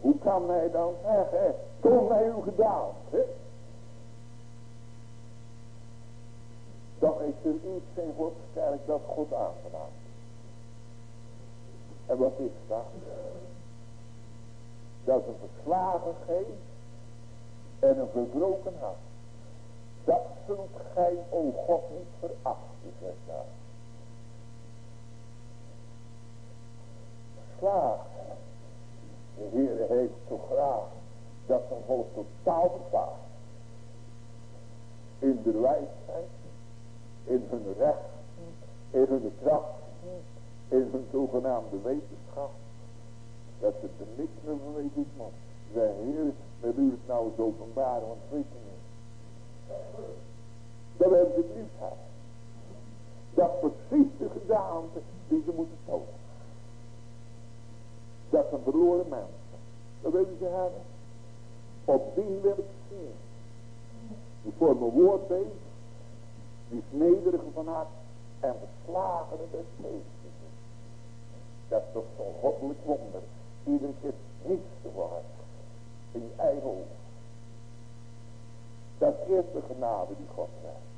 Hoe kan hij dan zeggen, toon mij uw gedaan. Dan is er iets in Gods kerk dat God aangedaan. En wat is dat? Dat is een verslagen geest en een verbroken hart. Dat zult gij, o God, niet verachten, zegt daar. Verslagen. De Heer heeft zo graag dat zijn volk totaal bepaalt. In de wijsheid, in hun recht, in hun kracht, in hun zogenaamde wetenschap. Dat ze er niks meer weten, man. Zij Heer, met u het nou eens openbaren, want weet je Dat precies de gedaante die ze moeten tonen. Dat een verloren mens. Dat willen ze hebben. Op die wil ik zien. Die voor mijn woord weet. Die is van hart. En verslagene des geestes. Dat is toch zo'n goddelijk wonder. Iedere keer niets te worden. In je eigen ogen. Dat is de genade die God krijgt.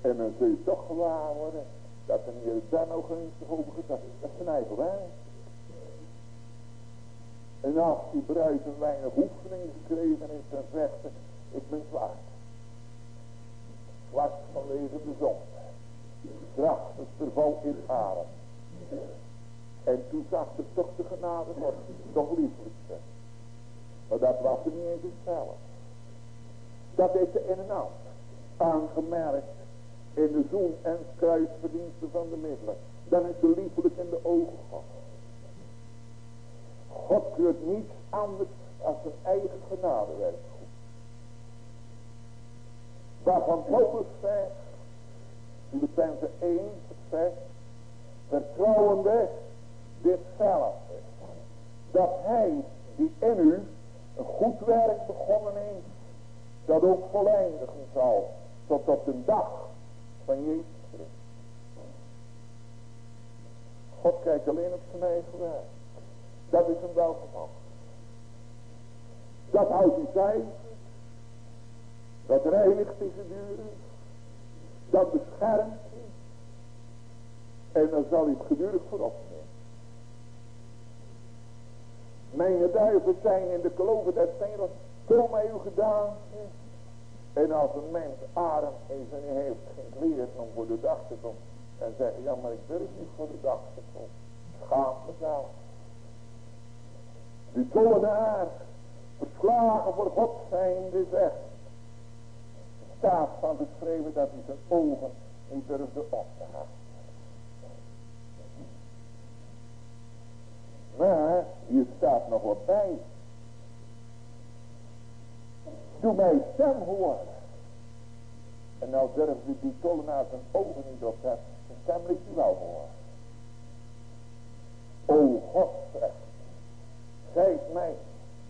En dan zul je toch gewaar worden. Dat er niet daar nog gunstig over gedacht. Dat is zijn eigen wijn. En als die bruid een weinig oefening gekregen heeft, dan zegt ze, ik ben zwart. Zwart vanwege de zon. Krachtig verval in adem. En toen zag ze toch de genade van, toch lieflijk. Maar dat was er niet eens zelf. Dat heeft ze in en out aangemerkt in de zoen en kruisverdiensten van de middelen. Dan is ze liefelijk in de ogen gehad. God keurt niets anders als zijn eigen genadewerk goed. Waarvan Paulus zegt, Filippenzen 1 zegt, vertrouwende ditzelfde. Dat hij die in u een goed werk begonnen heeft, dat ook voleindigen zal tot op de dag van Jezus. God kijkt alleen op zijn eigen werk. Dat is een welgemak. Dat houdt hij zijn. Dat reinigt die gedurig. Dat beschermt hij. En dan zal hij het gedurig voorop nemen. Mijn duiven zijn in de kloven des Engels. Kom mij uw gedaan. En als een mens arm is en hij heeft geen kleren om voor de dag te komen. En zegt, ja maar ik durf niet voor de dag te komen. Schaam mezelf. Die tollenaar, verslagen voor God zijn, is echt. Staat van geschreven dat hij zijn ogen niet durfde op te gaan. Maar hier staat nog wat bij. Doe mij stem horen. En nou durfde die tollenaar zijn ogen niet op te Zijn stem liet hij wel horen. O God zegt. Geef mij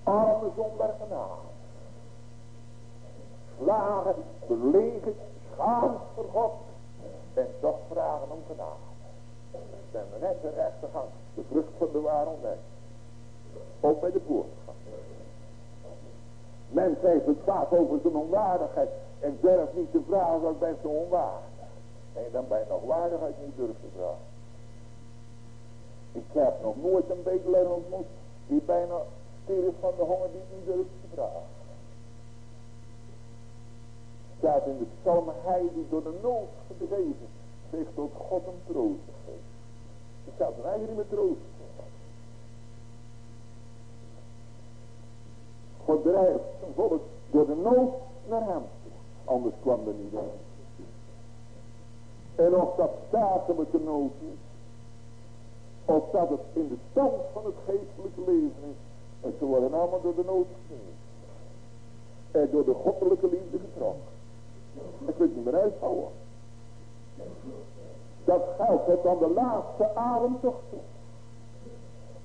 arme zonder genade. Slagen, belegen, schaamd voor God. En toch vragen om genade. We net de rechtergang. De vrucht van de waar. Ook bij de voortgang. Mens heeft het vaak over zijn onwaardigheid. En durft niet te vragen wat ben zo onwaardig. En dan bij nog waardigheid niet durft te vragen. Ik heb nog nooit een bedelaar ontmoet die bijna stierf van de honger die niet durft te vragen. Staat in de psalm, hij die door de nood gedreven zich tot God een troost geeft. Er staat een eigen met troost. Drijft zijn volk door de nood naar hem. Anders kwam er niet in. En of dat statelijke nood is. Of dat het in de stand van het geestelijke leven is. En ze worden allemaal door de nood gezien. En door de goddelijke liefde getrokken. Ik weet niet meer uithouden. Dat geldt het aan de laatste ademtocht toe.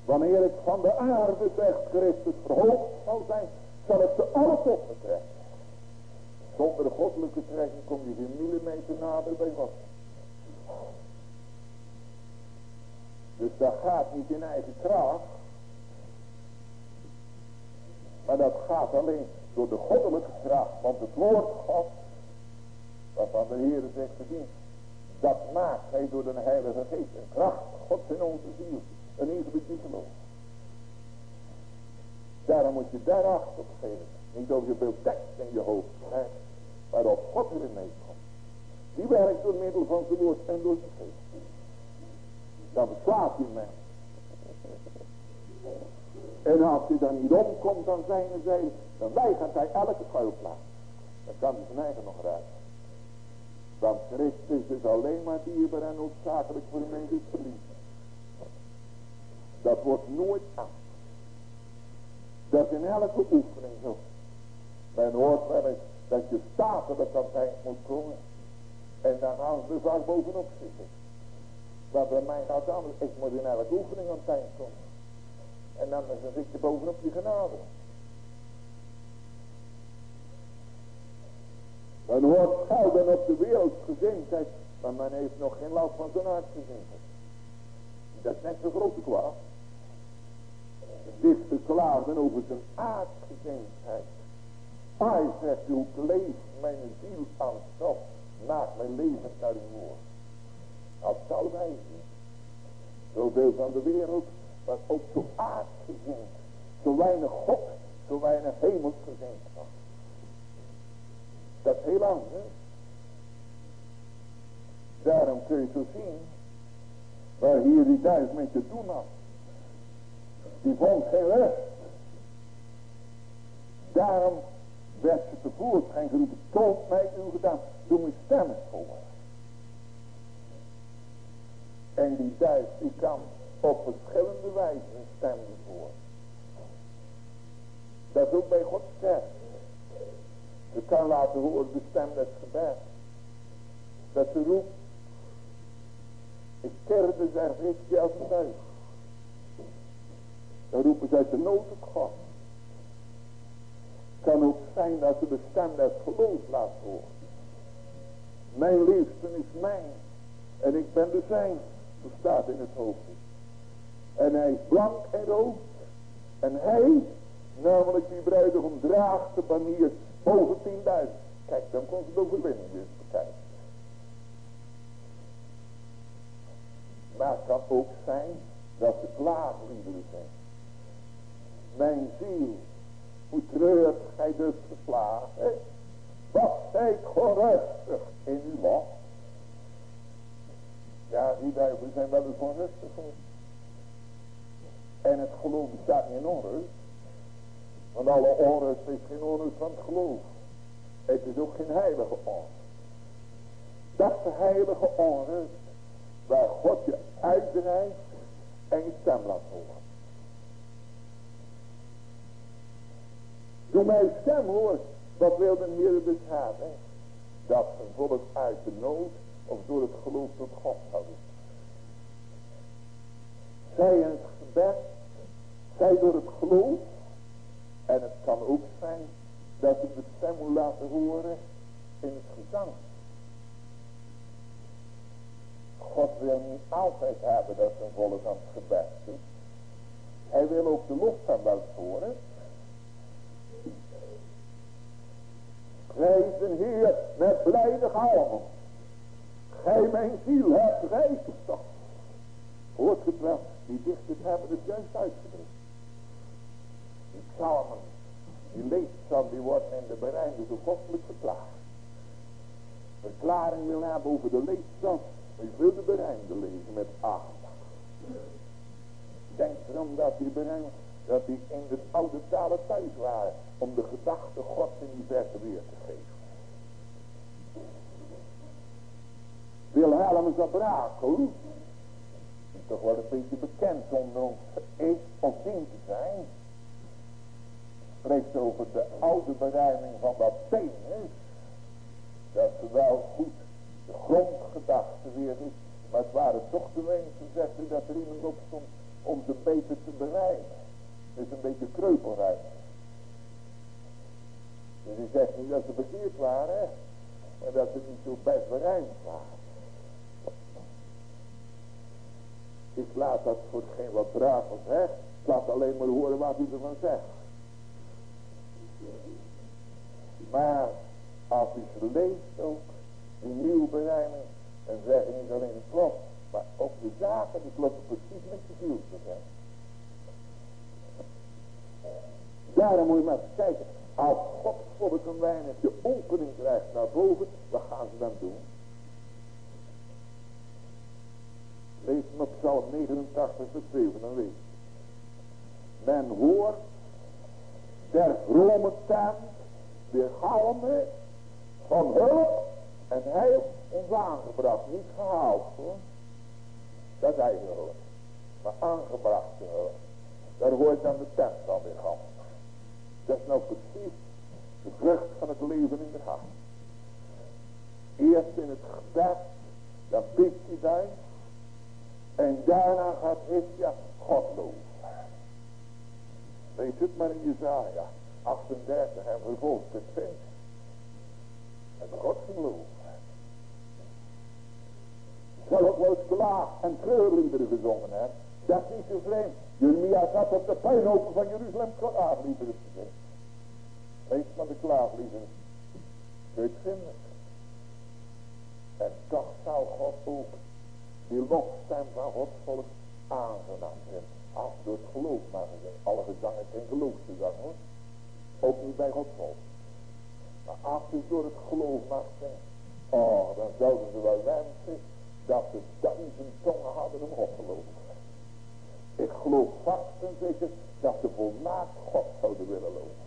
Wanneer ik van de aarde, zegt Christus, verhoogd zal zijn, zal ik ze alle tot trekken. Zonder goddelijke trekking kom je geen millimeter nader bij God. Dus dat gaat niet in eigen kracht. Maar dat gaat alleen door de goddelijke kracht. Want het woord God, waarvan de Heer zegt verdient, dat maakt hij door de Heilige Geest een kracht God in onze ziel. Een ingebied geloof. Daarom moet je daar acht op geven. Niet over je veel tekst in je hoofd krijgen. Maar op God erin meekomt. Die werkt door middel van zijn woord en door zijn geest. Dan beslaat hij mij. En als hij dan niet omkomt aan zijn zijde, dan weigert hij elke schuilplaats. Dan kan hij zijn eigen nog raken. Want Christus is alleen maar dierbaar en noodzakelijk voor de mensen verliezen. Dat wordt nooit af. Dat in elke oefening zo. Men hoort wel eens dat je statelijk aan het moet komen. En dan gaan ze vaak bovenop zitten. Maar bij mij gaat het anders. Ik moet in elke oefening aan het eind komen. En dan zit je bovenop je genade. Men hoort schelden op de wereldgezindheid. Maar men heeft nog geen last van zijn aardgezindheid. Dat is net zo grote kwaad. Dit klaagden over zijn aardgezindheid. Hij zegt, hoe leef mijn ziel aan God. Maak mijn leven naar uw woord. Dat zal wij zien. Zoveel van de wereld, maar ook zo aardgezind. Zo weinig God, zo weinig hemelsgezindheid. Dat is heel anders. Daarom kun je zo zien, waar hier die duizend met te doen had. Die vond geen rust. Daarom werd ze tevoorschijn geroepen, toont mij uw gedaan, doe mijn stem voor. En die duif die kan op verschillende wijzen een stem voor. Dat ook bij Gods kerk. Ze kan laten horen de stem des gebed. Dat ze roept. Ik kerde zeg ik als een. Dan roepen ze uit de nood op God. Kan ook zijn dat ze de stem des geloof laat horen. Mijn liefste is mijn. En ik ben de zijn. Dat staat in het hoofd. En hij is blank en rood. En hij, namelijk die bruidegom, draagt de banier boven 10.000. Kijk, dan komt het overwinning weer bekijken. Maar het kan ook zijn dat ze klaagliederen zijn. Mijn ziel, hoe treurt gij dus geslagen? Wat zijt gerustig in uw lot? Ja, die duivelen zijn wel eens onrustig En het geloof bestaat niet in onrust. Want alle onrust is geen onrust van het geloof. Het is ook geen heilige onrust. Dat is de heilige onrust waar God je uitdrijft en je stem laat horen. Toen mijn stem hoort, wat wil de Heer dus hebben? Dat zijn volk uit de nood of door het geloof tot God houden. Zij in het gebed, zij door het geloof. En het kan ook zijn dat ze de stem moet laten horen in het gezang. God wil niet altijd hebben dat zijn volk aan het gebed is. Hij wil ook de lof van wel horen. Prijs de Heer met blijde galmen. Gij mijn ziel hebt rijkestad. Hoort het wel, die dichters hebben het juist uitgedrukt. psalmen, die leespsalmen, die worden in de bereiding zo kostelijk verklaard. Verklaring wil hebben over de leespsalm, maar je wilt de bereiding lezen met aandacht. Denk erom dat die bereiding, dat die in de oude talen thuis waren, om de gedachte Gods in die verte weer te geven. Wilhelmus Abrakel, die toch wel een beetje bekend onder ons is of dient te zijn, spreekt over de oude bereiding van dat penis, dat ze wel goed de grondgedachte weer is, maar het waren toch de mensen, zegt u, dat er iemand op stond om ze beter te bereiden. Dus een beetje kreupelheid. Dus hij zegt niet dat ze verkeerd waren, maar dat ze niet zo best bereid waren. Ik laat dat voor geen wat braver zegt. Ik laat alleen maar horen wat u ervan zegt. Maar als u ze leest ook, die nieuwe bereiding, dan zeg je niet alleen het klopt, maar ook de zaken die kloppen precies met de ziel te. Daarom moet je maar kijken. Als God volk een weinig de opening krijgt naar boven, wat gaan ze dan doen? Lees hem op Psalm 89 vers 7, dan lees Men hoort der vrome tent weergalmen van hulp en heil ons aangebracht. Niet gehaald hoor. Dat is eigen hulp. Maar aangebracht hulp. Daar hoort dan de tent van weer gaan. Dat is nou precies de vrucht van het leven in de hart. Eerst in het gebed, dan bidt daar. En daarna gaat Isja God loven. Lees het maar in Jezaja 38 en vervolgens het 20. En God geloof. Zal ook wel klaag en treurliederen gezongen hebben. Dat is niet zo vreemd. Jeremia zat op de puinhopen van Jeruzalem klaagliederen te zingen. Lees maar de klaagliederen. Kun je het. En toch zou God ook die lofstem van Gods volk aangenaam zijn. Als door het geloof maar zijn. Alle gezangen zijn geloofsgezang hoor. Ook niet bij Gods volk. Maar ze door het geloof mag zijn. Oh, dan zouden ze wel wensen dat ze duizend tongen hadden om loven. Ik geloof vast en zeker dat ze volmaakt God zouden willen loven.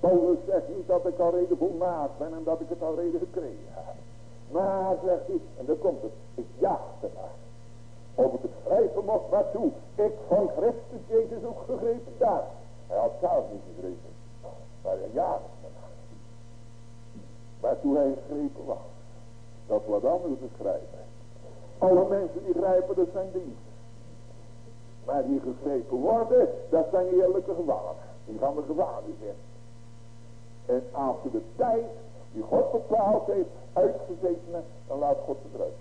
Paulus zegt niet dat ik al reden volmaakt ben en dat ik het al reden gekregen heb. Maar, zegt hij, en dan komt het, ik jaagde naar. Of ik het grijpen mocht, maar toe. Ik van Christus Jezus ook gegrepen daar. Hij had zelf niet gegrepen. Maar hij jaagde. Maar toen hij gegrepen was, dat wat anders te grijpen. Alle mensen die grijpen, dat zijn diensten. Maar die gegrepen worden, dat zijn eerlijke gevangenen. Die gaan de gevangenis in. En als de tijd die God bepaald heeft uitgezeten, dan laat God ze eruit.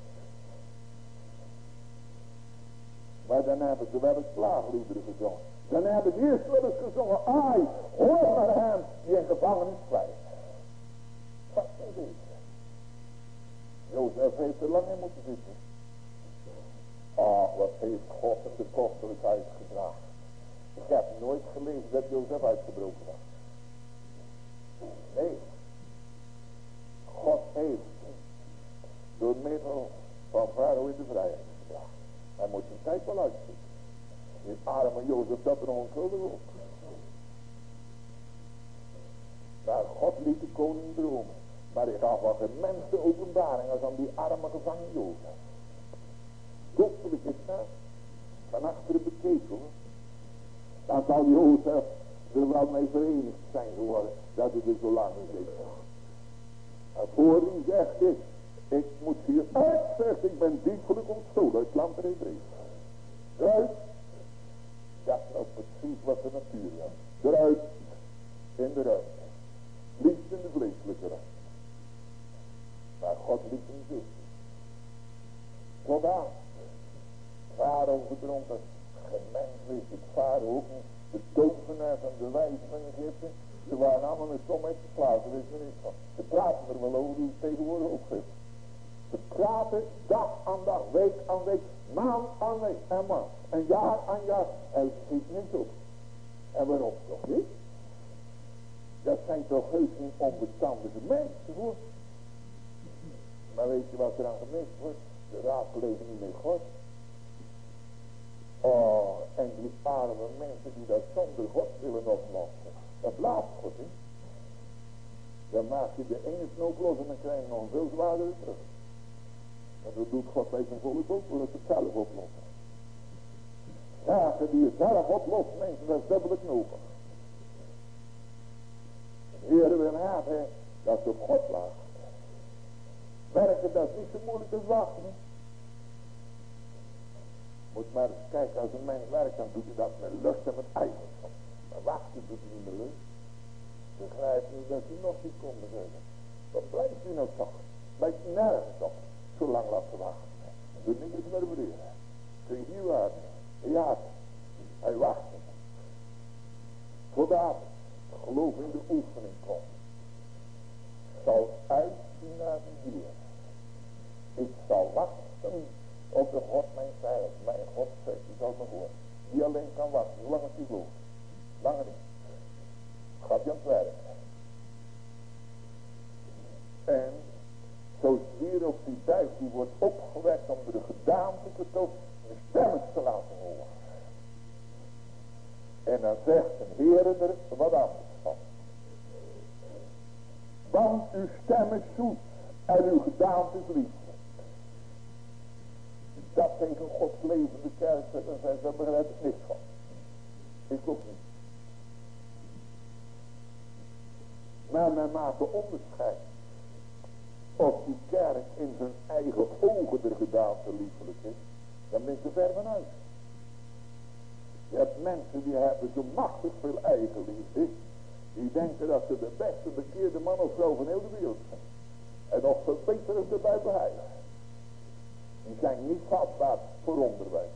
Maar dan hebben ze wel eens klaagliederen gezongen. Dan hebben ze eerst wel eens gezongen, ai, hoor maar hem die in gevangenis kwijt. Wat is dit? Jozef heeft er lang in moeten zitten. Ah, wat heeft God in de kostelijkheid gedragen. Ik heb nooit gelezen dat Jozef uitgebroken was. Nee. God heeft door middel van Farao in de vrijheid gebracht. Hij moet zijn tijd wel uitzien. Die arme Jozef dat er onschuldig op. Maar God liet de koning dromen. Maar hij gaf wat de openbaring als aan die arme gevangen Jozef. Kostelijk is dat. Van achteren bekeken. Dan zal Jozef er wel mee verenigd zijn geworden. Dat het er zo lang is. En voor die zegt ik. Ik moet hier uit, zegt ik ben diepelijk ontstolen uit land en. Eruit. Dat is nou precies wat de natuur is. Eruit. In de ruimte. Liefst in de vleeselijke ruimte. Maar God liet hem zitten. Tot aan. Farao verdronken. Gemengd wist het Farao ook niet. De tovenaars en de wijzen van Egypte. Ze waren allemaal met stomheid geslagen. Wist men niet van. Ze praten er wel over hoe tegenwoordig ook zit. Ze praten dag aan dag, week aan week, maand aan week en maand. En jaar aan jaar. En het schiet niet op. En waarom toch niet? Dat zijn toch heus niet onbestandige mensen hoor. Maar weet je wat er aan gemist wordt? De raadpleging niet met God. Oh, en die arme mensen die dat zonder God willen oplossen. Dat laat God, hè. Dan maak je de ene knoop los en dan krijg je nog veel zwaardere terug. En dat doet God bij zijn volk ook, wil het zelf oplossen. Zaken die je zelf oplost, mensen, dat is dubbele knopen. Heer wil hebben dat ze op God laat. Werken, dat is niet zo moeilijk als wachten. Moet maar eens kijken, als een mens werkt, dan doet hij dat met lust en met eigenschap. Maar wachten doet hij niet met lust. Begrijp nu dat hij nog niet kon zeggen. Dan blijft hij nou toch. Blijft nergens op. Zolang laten wachten. Doe niks meer bedoelen. Kun je hier wachten. Ja, hij wacht. Voordat geloof in de oefening komt. Zal Heer. Ik zal wachten op de God mijn vijand. Mijn God zegt, die zal me horen. Die alleen kan wachten, zolang het die gelooft. Langer niet. Gaat je aan het werk. En zo weer op die duif, die wordt opgewekt om de gedaante tot de stemmen te laten horen. En dan zegt een Heer er wat anders van. Want uw stem is zoet en uw gedaante is lief. Dat tegen Gods levende kerk zijn ze er niks van. Ik ook niet. Maar men maakt de onderscheid. Of die kerk in zijn eigen ogen de gedaante liefelijk is. Dan ben je ver vanuit. Je hebt mensen die hebben zo machtig veel eigenliefde. Die denken dat ze de beste bekeerde man of vrouw van heel de wereld zijn. En nog veel beter is de Bijbel. Die zijn niet vatbaar voor onderwijs.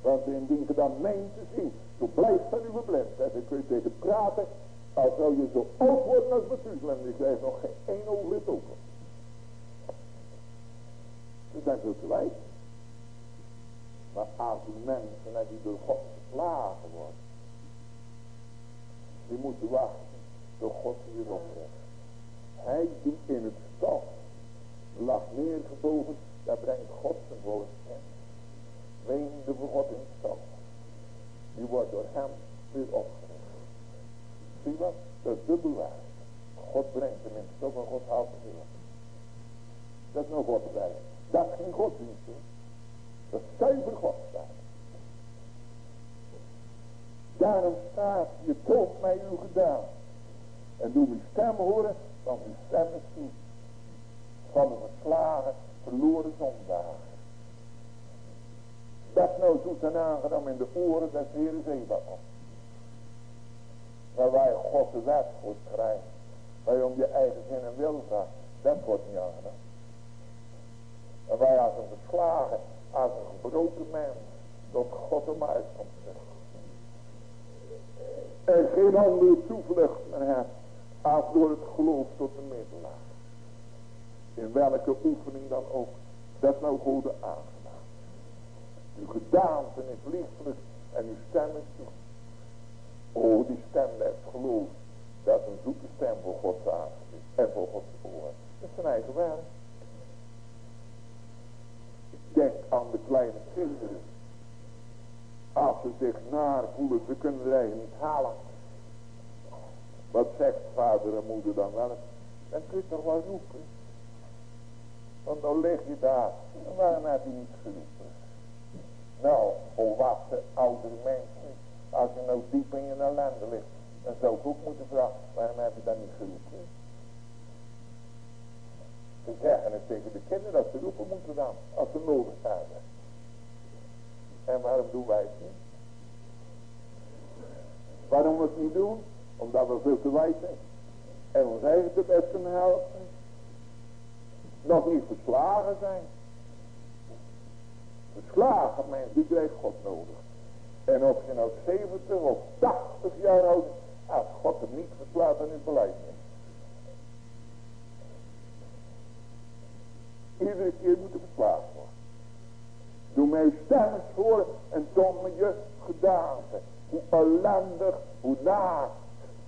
Want indien je dan meent te zien, zo blijft uw blind. En dan kun je tegen praten, als zou je zo oud worden als Methuselem. Die krijgt nog geen één ooglid open. Ze zijn veel te wijs. Maar als die mensen die door God geslagen worden. Die moeten wachten door God weer oprecht. Hij die in het stof lag neergebogen. Daar brengt God zijn volk in. Weende voor God in stof. Die wordt door hem weer opgericht. Zie wat? Dat is dubbel. God brengt hem in stof en God haalt hem weer. Dat is nou Gods werk. Dat geen godsdienst hoor. Dat is zuiver Godsdienst. Daarom staat, je toont mij uw gedaan. En doe uw stem horen, want uw stem is. Van de verslagen, verloren zondagen. Dat nou zoet en aangenaam in de oren des Heeren Zebaot. Waar wij God de wet voor krijgen. Je om je eigen zin en wil gaat. Dat wordt niet aangenaam. En wij als een verslagen, als een gebroken mens, tot God om uitkomt. En geen andere toevlucht meer hebt, als door het geloof tot de middelaar. In welke oefening dan ook, dat nou goede aangenaam. Uw gedaante is liefelijk en uw stem is zoet. Oh, die stem heeft geloof. Dat is een zoete stem voor Gods aangezicht en voor Gods oren. Dat is zijn eigen werk. Denk aan de kleine kinderen. Als ze zich naar voelen, ze kunnen eigenlijk niet halen. Wat zegt vader en moeder dan wel? Dan kun je toch wel roepen. Want dan lig je daar. Waarom heb je niet geroepen? Nou, volwassen oudere mensen. Als je nou diep in je ellende ligt. Dan zou ik ook moeten vragen. Waarom heb je dan niet geroepen? Ze zeggen het tegen de kinderen dat ze roepen moeten dan. Als ze nodig hebben. En waarom doen wij het niet? Waarom we het niet doen? Omdat we veel te wijs. En ons eigen te best kunnen helpen. Nog niet verslagen zijn. Verslagen mensen, die krijgt God nodig. En of je nou 70 of 80 jaar oud. Als God hem niet verslaat, dan is beleid. Iedere keer moet er verslagen worden. Doe mij stemmen voor en toon je gedaan zijn. Hoe ellendig, hoe naast,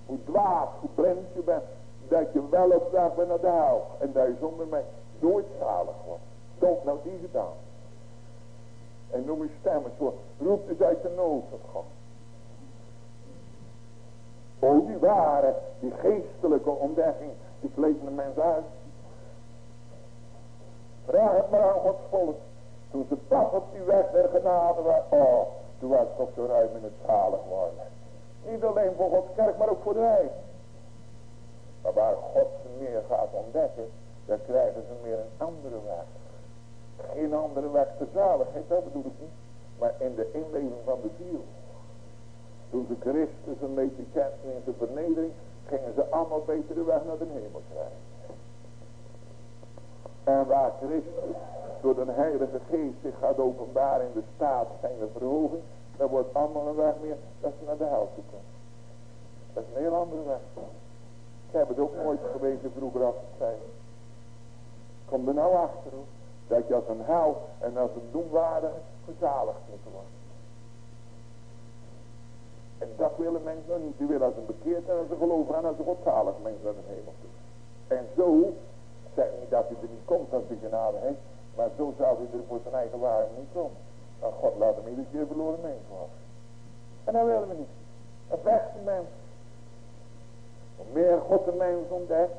hoe dwaas, hoe blind je bent. Dat je wel op weg bent naar de. En je zonder mij nooit zalig wordt. Toont nou die gedaan. En noem je stemmen zo. Roep dus uit de nood tot God. O die ware, die geestelijke ontdekking. Die kleedt mens uit. Vraag het maar aan Gods volk. Toen ze pas op die weg der genade. Oh, toen was toch zo ruim in het zalig worden. Niet alleen voor Gods kerk, maar ook voor de wij. Maar waar God meer gaat ontdekken, dan krijgen ze meer een andere weg. Geen andere weg te zaligheid, dat bedoel ik niet. Maar in de inleving van de ziel. Toen ze Christus een beetje kenden in zijn vernedering, gingen ze allemaal beter de weg naar de hemel krijgen. En waar Christus door de Heilige Geest zich gaat openbaren in de staat zijn de verhoging, dan wordt allemaal een weg meer dat ze naar de hel toe komen. Dat is een heel andere weg. Ik heb het ook nooit geweten vroeger af te zijn. Kom er nou achter. Dat je als een hel en als een doenwaardige gezaligd moet worden. En dat willen mensen niet. Die willen als een bekeerd en als een en als een godzalig mensen naar de hemel toe. En zo, zeg niet dat hij er niet komt als hij genade heeft. Maar zo zou hij er voor zijn eigen waarheid niet komen. Dan God laat hem iedere keer verloren mens worden. En dat willen we niet. Vecht de mens. Hoe meer God de mens ontdekt,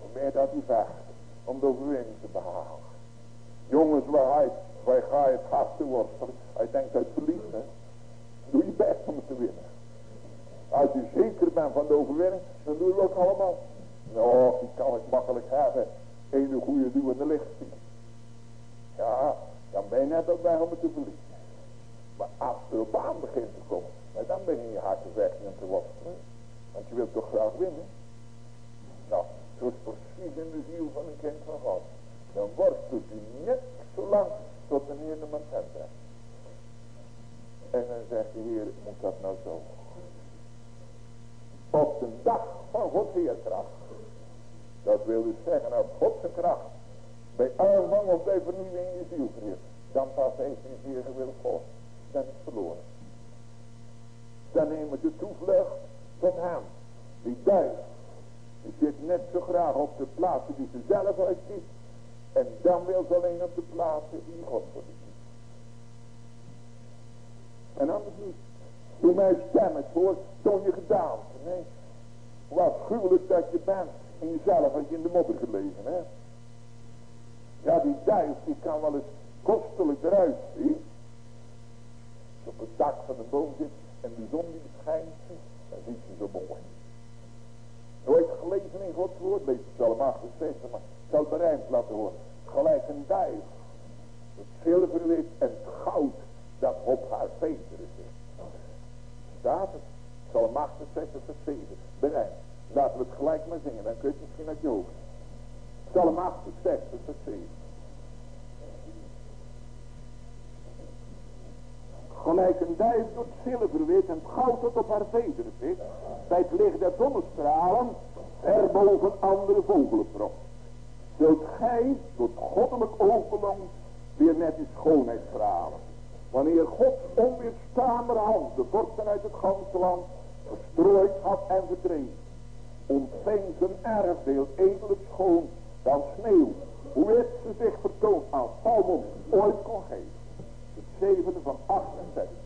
hoe meer dat hij vecht. Om de overwinning te behalen. Jongens, waar hij, waar ga je het hart te worstelen. Hij denkt dat verliest, hè. Doe je best om het te winnen. Als je zeker bent van de overwinning, dan doe je ook allemaal. Nou, die kan ik makkelijk hebben. Ene goede duwende licht zien. Ja, dan ben je net op weg om het te verliezen. Maar als er op aan begint te komen, dan ben je in je hart te vechten en te worstelen. Want je wilt toch graag winnen. Nou, is precies in de ziel van een kind van God. Dan worstelt hij net zo lang tot de Heer de brengt. En dan zegt de Heer, moet dat nou zo? Op de dag van Gods Heerkracht. Dat wil dus zeggen, als God zijn kracht bij aanvang of bij vernieuwing in je ziel verheert. Dan pas heeft hij zeer gewillig volk. Dan is verloren. Dan nemen je toevlucht tot hem. Die duift. Die zit net zo graag op de plaatsen die ze zelf uitkiest. En dan wil ze alleen op de plaatsen die God voor die kiest. En anders niet. Doe mij stem het voor, toon je gedaan. Nee. Wat gruwelijk dat je bent in jezelf als je in de modder gelegen hebt. Ja, die duif die kan wel eens kostelijk eruit zien. Als je op het dak van een boom zit en de zon die schijnt, dan ziet ze zo mooi. Nooit gelezen in Gods woord, het zelf 68, maar ik zal het berijmd laten horen. Gelijk een duif. Het zilverwit en het goud dat op haar veteren zit. Staat het? Psalm 68 vers 7. Bereid. Laten we het gelijk maar zingen. Dan kun je het misschien uit je hoofd. Psalm 68 vers 7. Gelijk een duif door het zilverwit en goud dat op haar vederen zit. Bij het licht der zonnestralen erboven andere vogelen propt. Zult gij tot goddelijk overlang weer net die schoonheid verhalen. Wanneer Gods onweerstaanbare hand de vorsten uit het ganse land verstrooid had en verdreven. Ontving zijn erfdeel edelijk schoon dan sneeuw. Hoe wit ze zich vertoont aan Salmon ooit kon geven. Het zevende van 68.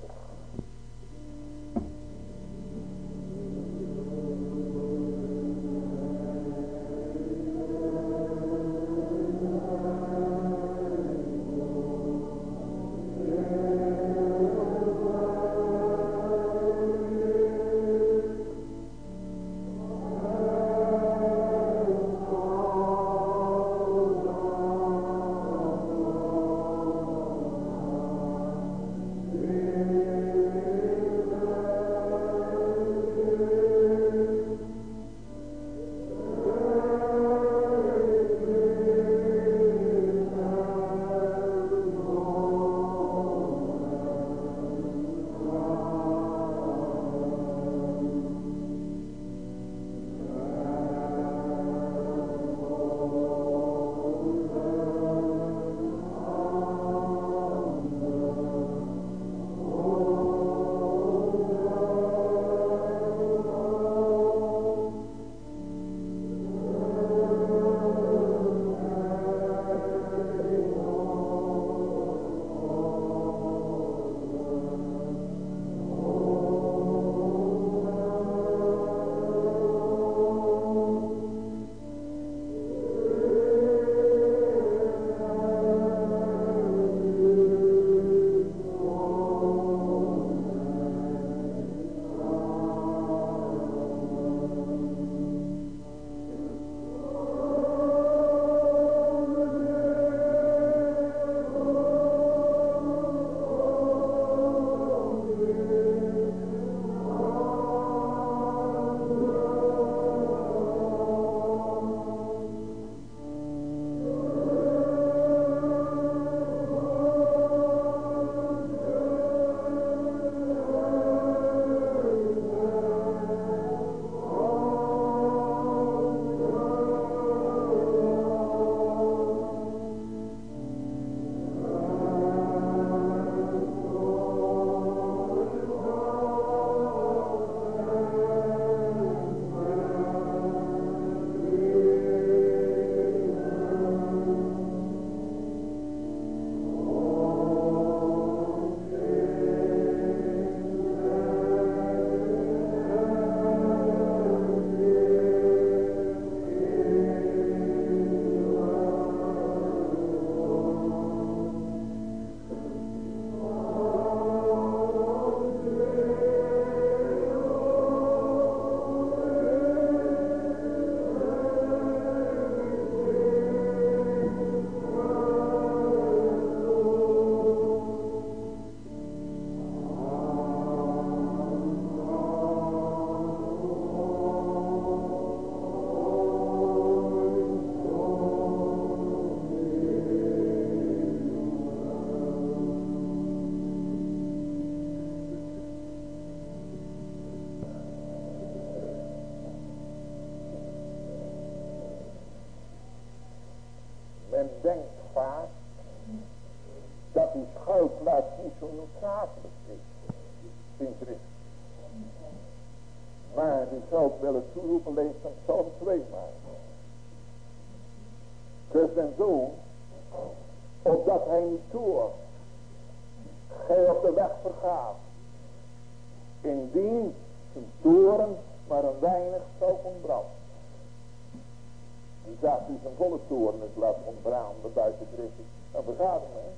Volle toren is laat ontbranden buiten Christus. Dan vergaat hem, hè.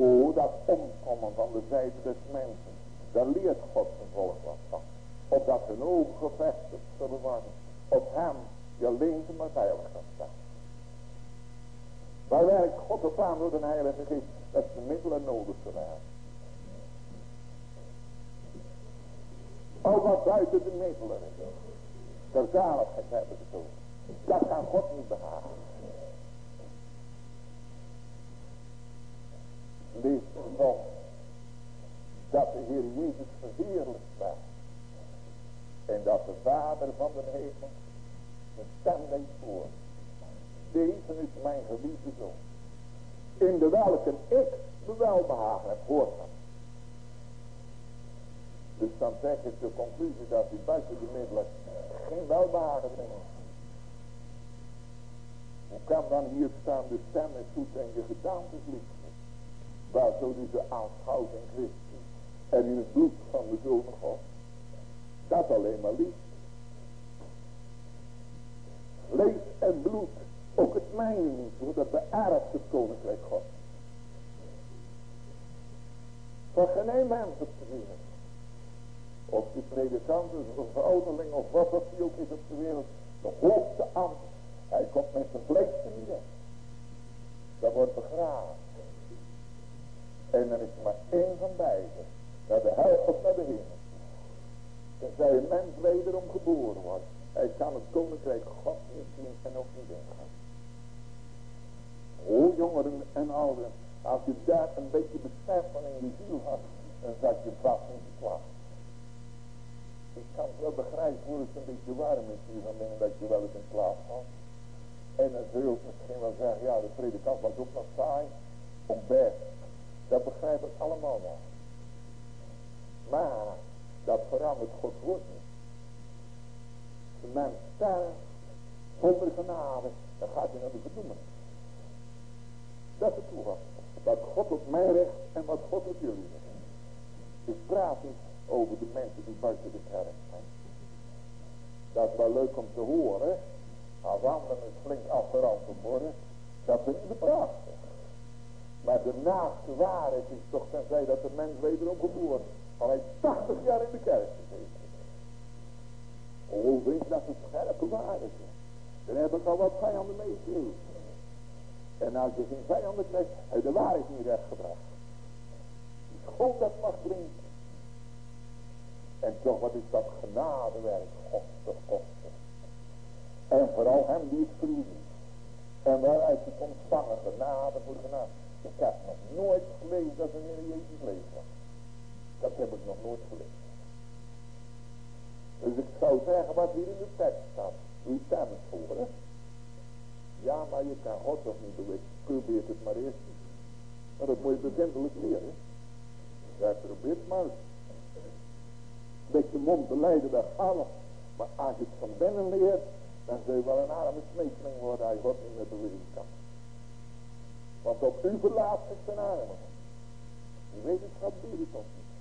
O, dat omkomen van de zijde des mensen. Daar leert God zijn volk wat van. Opdat hun ogen gevestigd zullen worden. Op hem die alleen maar veilig kan staan. Waar werkt God op aan door de Heilige Geest? Dat de middelen nodig zullen hebben. Al wat buiten de middelen is. Ter zaligheid hebben ze Dat kan God niet behagen. Lees dan dat de Heer Jezus verheerlijkt werd. En dat de Vader van de hemel een stem deed voor. Deze is mijn geliefde zoon. In de welke ik de welbehagen heb van. Dus dan zeg ik de conclusie dat hij buiten de middelen geen welbehagen brengt. Hoe kan dan hier staan de stem en gedaantes liefde. Waar zo die ze aanschouwt in Christus. En in het bloed van de Zoon God. Dat alleen maar liefde. Vlees en bloed. Ook het mijne niet hoor. Dat beërft het koninkrijk God. Van geen mens op de wereld. Of die predikant of een ouderling of wat dat die ook is op de wereld. De hoogste ambt. Hij komt met zijn vlees niet weg. Dat wordt begraven. En er is maar één van beiden. Naar de hel of naar de hemel. Tenzij een mens wederom geboren wordt. Hij kan het koninkrijk God niet zien en ook niet ingaan. O jongeren en ouderen. Als je daar een beetje besef van in je ziel had. Dan zat je vast in de klas. Ik kan het wel begrijpen hoe het een beetje warm is hier van binnen dat je wel eens in slaap valt. En dan zul misschien wel zeggen, ja de predikant was ook nog saai. Best. Dat begrijp ik allemaal wel. Maar dat verandert God woord niet. Mens sterft zonder genade, dan gaat hij naar de verdoemenis. Dat is het toegang. Wat God op mij recht en wat God op jullie recht. Ik praat niet over de mensen die buiten de kerk zijn. Dat is wel leuk om te horen. Als anderen het flink afgerand worden. Dat ze niet bepraten. Maar de naaste waarheid is toch tenzij dat de mens wederom geboren. Al hij 80 jaar in de kerk gezeten. Oh, weet dat het scherpe waarheid is. Dan heb ik al wat vijanden meegekregen. En als je geen vijanden krijgt, heb je de waarheid niet rechtgebracht. Dus God dat mag drinken. En toch wat is dat genadewerk, God de kosten. En vooral hem die het verliezen. En waaruit het ontvangen genade voor genade. Ik heb nog nooit gelezen dat een Heer Jezus leven. Dat heb ik nog nooit gelezen. Dus ik zou zeggen wat hier in de tekst staat. U kan het horen. Ja, maar je kan God toch niet bewegen. Probeer het maar eerst. Maar dat moet je begintelijk leren. Ja, probeer het maar. Met je mond te leiden, dat alles. Maar als je het van binnen leert, dan zul je wel een arme smeekeling worden als je God niet meer bewegen kan. Want op u verlaat zich zijn armen. Die wetenschap het toch niet.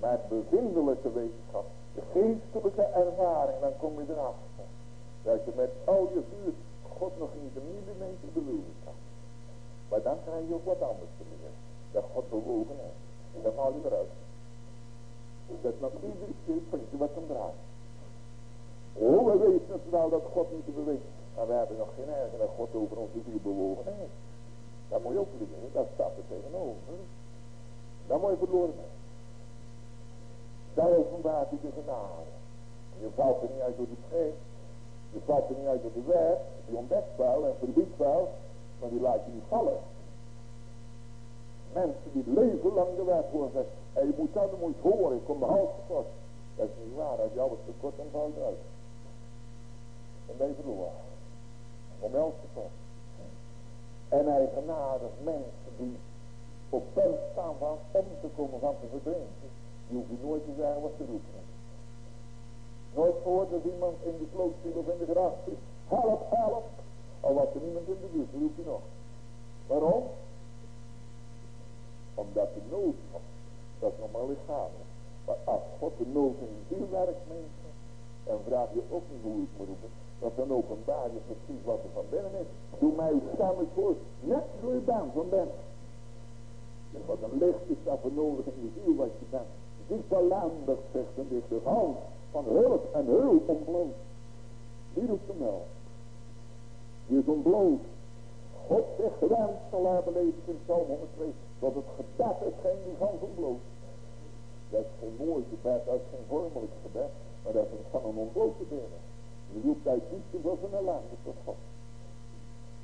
Maar bevindelijke wetenschap, de geestelijke ervaring, dan kom je erachter. Dat je met al je vuur God nog niet een millimeter beloven kan. Maar dan krijg je ook wat anders te leren. Dat God bewogen is. En dan haal je eruit. Dus dat nog iedere keer puntje wat hem draait. We weten het wel dat God niet bewegen. Maar we hebben nog geen eigen dat God over onze ziel bewogen. Dat moet je ook leren, dat staat er tegenover. Dat moet je verloren zijn. Daar openbaart hij de genade. Je valt er niet uit door de schrift. Je valt er niet uit door de wet. Die ontdekt en verbiedt wel. Maar die laat je niet vallen. Mensen die leven lang de wet horen zeggen. En je moet moet je horen. Ik kom de hals tekort. Dat is niet waar. Als je alles tekort dan valt uit. En verloren. om elke God. En hij genadig mensen die op punt staan van om te komen van te verdrinken. Die hoef nooit te zeggen wat te roepen. Nooit gehoord dat iemand in de sloot viel of in de gracht zit. Help, help. Al was er niemand in de buurt, roep je nog. Waarom? Omdat de nood dat is normaal lichamelijk. Maar als God de nood in de ziel mensen, dan vraag je ook niet hoe ik moet roepen. Want dan openbaar je precies wat er van binnen is. Doe mij stemmen voor, net zo je bent van binnen. Dus wat een licht is daarvoor nodig in je ziel wat je bent. Diep ellendig, zegt een dichter, hand van hulp en hulp ontbloot. Die roept hem wel. Die is ontbloot. God zich gewenst zal hebben, lezen in Psalm 102. Dat het gebed is geen die gans ontbloot. Dat is geen mooi gebed, dat is geen vormelijk gebed. Maar dat is van een ontblote binnen. Je roept uit diepte van zijn ellende tot God.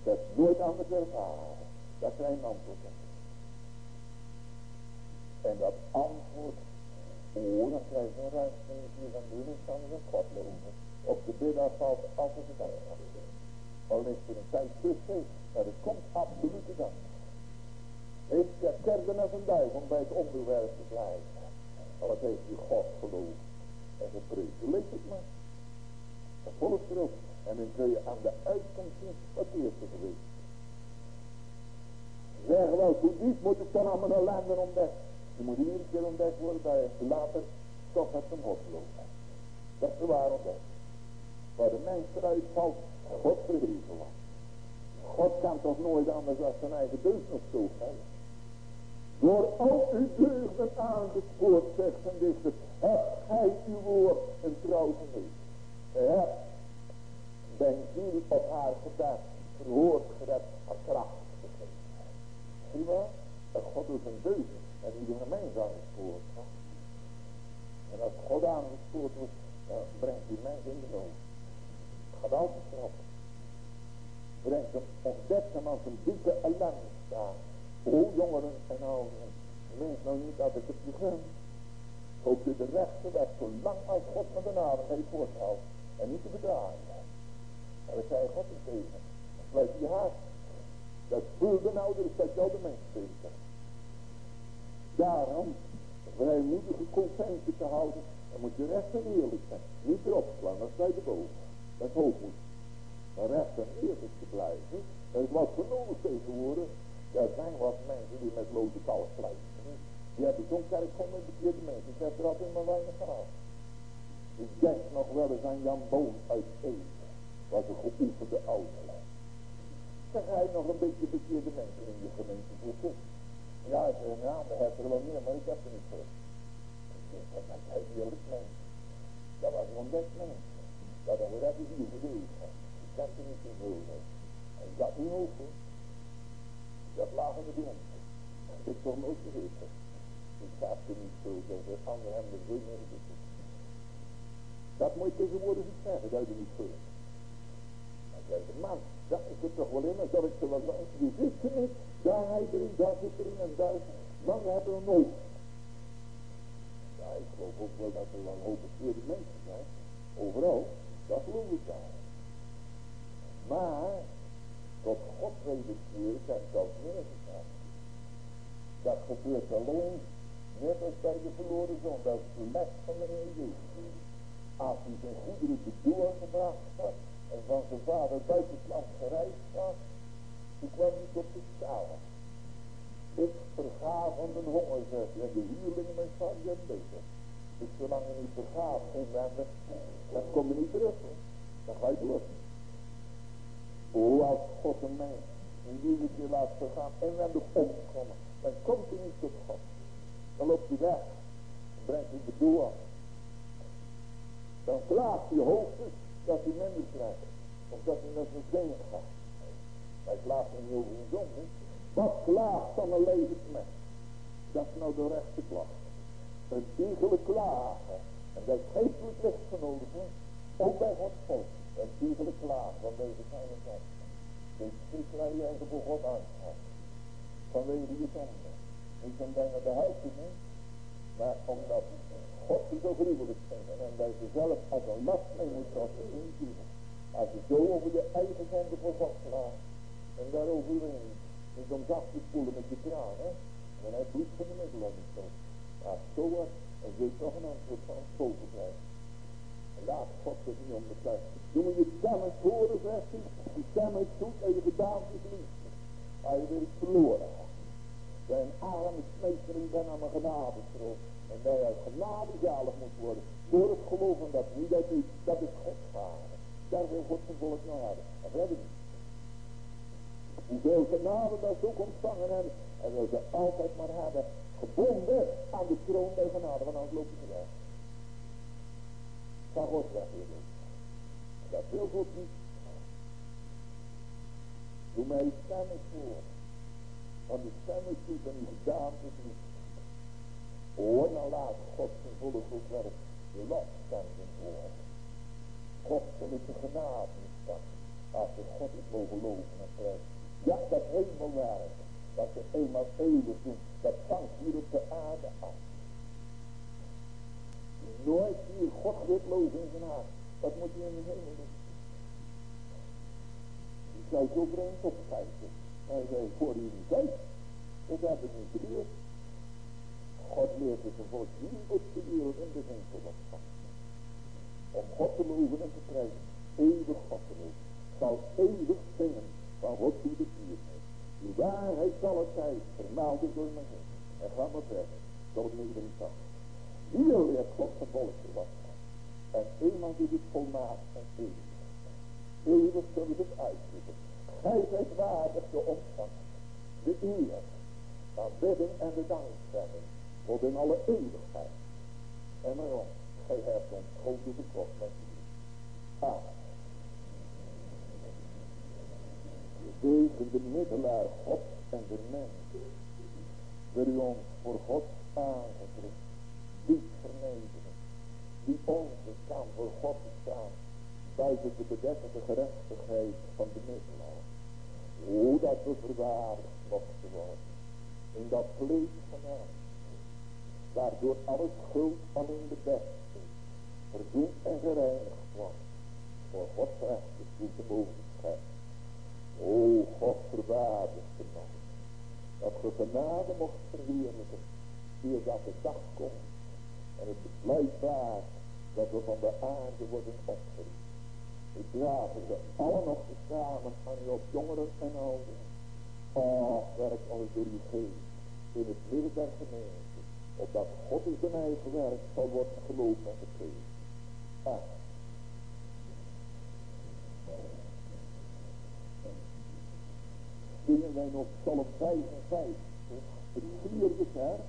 Dat is nooit anders ervaren. Dat zijn antwoord En dat antwoord, oh, dan krijg je een ruimte hier van de kan een God lopen. Op de bidden valt altijd het antwoord. Al is er een tijd tussen, maar het komt absoluut de dank. Ik herkende als een duivel om bij het onderwerp te blijven. Al het heeft u God geloof en geprezen. Lees het maar. Dat volgt erop. En dan kun je aan de uitkomst zien wat eerste geweest Zeggen wel, hoe diep moet ik dan mijn ellende ontdekken? Je moet iedere keer ontdekt worden bij je later toch het een hotloop. Dat is de waar ontdekt. Waar de mens eruit valt, God verheven was. God kan toch nooit anders dan zijn eigen deugd nog hebben. Door al uw deugden aangespoord, zegt zijn dichter, hebt gij uw woord een trouw geweest. Hebt ben ziel op haar gedaan, verhoord gered, haar kracht gegeven. Zie wel? Dat God doet een deugd en iedere mens aangespoord. En als God aangespoord wordt, dan brengt die mens in de nood. Gaat altijd erop. Brengt hem, ontdekt hem als een diepe ellende staan. O jongeren en ouderen, mens nou niet dat ik het je gun. Ook je de rechte weg, zolang als God met de naam heeft voorthouden. En niet te bedragen. En we zei God niet tegen. Sluit je hart. Dat voelde nou, dus dat jou de mens tegen. Daarom, vrijmoedige consensie te houden, dan moet je recht en eerlijk zijn. Niet erop slaan, dat is de boven. Dat is hoogmoed. Maar recht en eerlijk te blijven, dat is wat voor nodig tegenwoordig. Er zijn wat mensen die met loze kalk strijden. Die hebben zo'n kerk van met bekeerde mensen. Ik heb er altijd maar weinig gehad. Ik denk nog wel eens aan Jan Boon uit Ede. Wat een geoefende oude. Dan ga je nog een beetje bekeerde mensen in je gemeente. Ja, ja, we hebben er wel meer, maar ik heb er niet voor. Ik denk, dat is hij eerlijk mens. Dat was een ontdekt mens. Dat we hier geweest. Ik heb er niet zoveel mee. En dat niet hoeven. Dat lagen we doen. Ik toch nooit geweten. Ik gaat er niet zo dat de anderen hebben er veel meer gezien. Dat moet je tegenwoordig niet zeggen, dat je niet veel. Dan zeg je, man, dat is er toch wel in, zal ik ze wel zeggen. Je zit er niet, daar hij erin, daar zit erin en daar. Dan hebben we nooit. Ja, ik geloof ook wel dat er wel een mensen zijn. Overal, dat geloof ik daar. Maar tot God reduceren kan zelfs meer gestaan. Dat gebeurt alleen, net als bij de verloren zon, dat is de les van de Heer Jezus. Als hij zijn goederen te doorgebracht had en van zijn vader buiten het land gereisd was, toen kwam hij tot de schaal. Ik verga van de honger, zegt en de huurlingen mijn vader beter. Dus zolang je niet vergaat inwendig, dan kom je niet terug. Dan ga je door. Hoe als God een mens een keer laat vergaan en nog omkomen, dan komt hij niet tot God. Dan loopt hij weg. Brengt hij de door. Dan klaagt hij hoogstens dat hij minder krijgt. Of dat hij met zijn zin gaat. Hij klaagt niet over een zonde. Wat klaagt dan een levensmens? Dat is nou de rechte klacht. Een iegelijk klagen. En dat geestelijk licht voor nodig. Ook bij Gods volk. En iedere klaar van deze kleine tijd. De schrikkelijk eigen voor God aanschouwt. Vanwege je zonde. Niet omdat je de niet. Maar omdat God je zo gruwelijk vindt. En dat je zelf als een last mee moet kosten in je Als je zo over je eigen zonde voor God slaat. En daarover wint. Dus dan zacht te spoelen met je kraan. Hè? En dan heb je bloed van de om zo. Als zo was, dan zul je toch een antwoord van het volk krijgen. En laat God zich niet ondertuigen. Doe je stem eens horen, zegt hij. Die stem is zoet en je gedaante is liefde. Als je weer verloren zijn arme smeestering ben aan mijn genade terug. En dat je uit genade zalig moet worden. Door het geloven dat wie dat is, dat is Gods vader. Daar wil God zijn volk naar hebben. Dat hebben we. Hoeveel genade dat ook ontvangen hebben. En wil ze altijd maar hebben. Gebonden aan de troon der genade. Want anders lopen ze weg. Van God weg. Dat wil God niet. Doe mij stemmen voor. Want de stem is goed en de gedaante is niet. Hoor nou laat God zijn volle werk. De horen. God zal het de genade staan. Als we God is mogen en. Ja, dat hemelwerk. Dat ze eenmaal eeuwig doen. Dat vangt hier op de aarde af. Nooit hier God dit loven in zijn hart. Dat moet je in de hemel doen. Je zou zo vreemd opschrijven. Hij zei, voor u niet. Dat heb ik niet geleerd. God leert het een op de wereld in de winkel. Om God te loven en te prijzen. Eeuwig God te loven. Zal eeuwig zingen van God die de vier heeft. Die waarheid zal het zijn. Vermaald is door mijn heen. En ga maar verder. Tot iedereen zag. Hier leert God zijn volk te wachten. En eenmaal is het volmaakt en eeuwig. Eeuwig zullen we het uitzoeken. Gij zijt waardig te ontvangen. De eer, aanbidding en de dankzegging. Tot in alle eeuwigheid. En waarom? Gij hebt ons grote verkocht met u. Amen. De de middelaar God en de mens. Wil u ons voor God aangedrukt. Diep vernederen. Die onze kan voor God staan. Buiten de bedekkende gerechtigheid van de middelaar. Hoe dat we verwaardigd mochten worden. In dat vlees van hem. Waardoor alle schuld van in de beste. Verdoemd en gereinigd wordt. Voor Gods recht is goed te boven schijnt. O God verwaardigde nog. Dat ge genade mocht verheerlijken. Eer dat de dag komt. En het besluit waar dat we van de aarde worden opgericht. Ik dragen ze alle nog samen aan u op jongeren en ouderen. Oh, werk alles door uw geest in het midden der gemeente. Opdat God in zijn eigen werk zal worden geloofd en gegeven. Ah. Zingen wij nog Psalm 55, het vierde vers.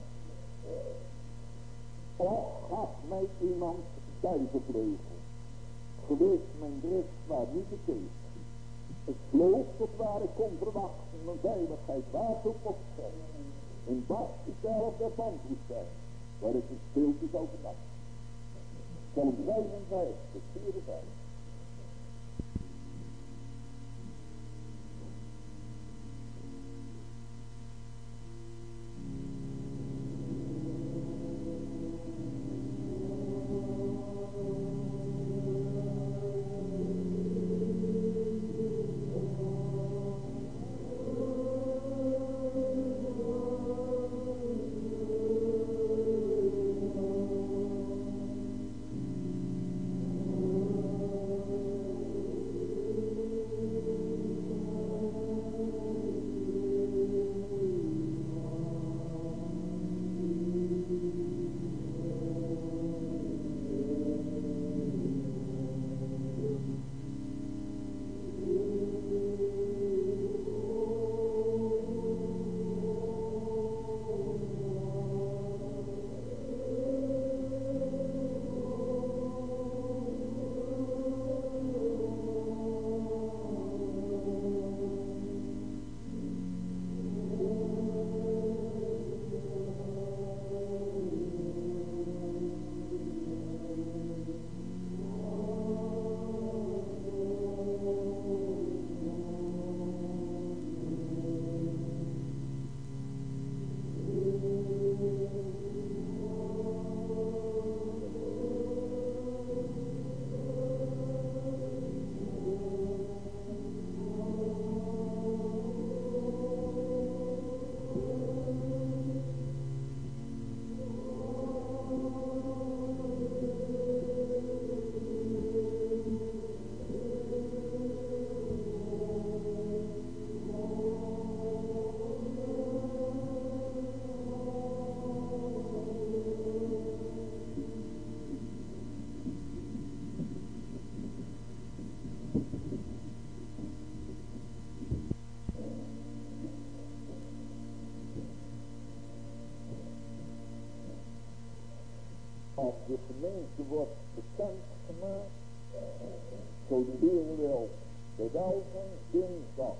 Och, gaf mij iemand duivenvleugel geweest mijn drift waar niet te tegen. Ik vloog tot waar ik kon verwachten, mijn veiligheid waar ook mocht zijn. En dat is de helft daarvan, Christus. Waar het een stilte is overdag. de 55, 54. als de gemeente wordt bekendgemaakt, zo deel we op de welzijn dinsdag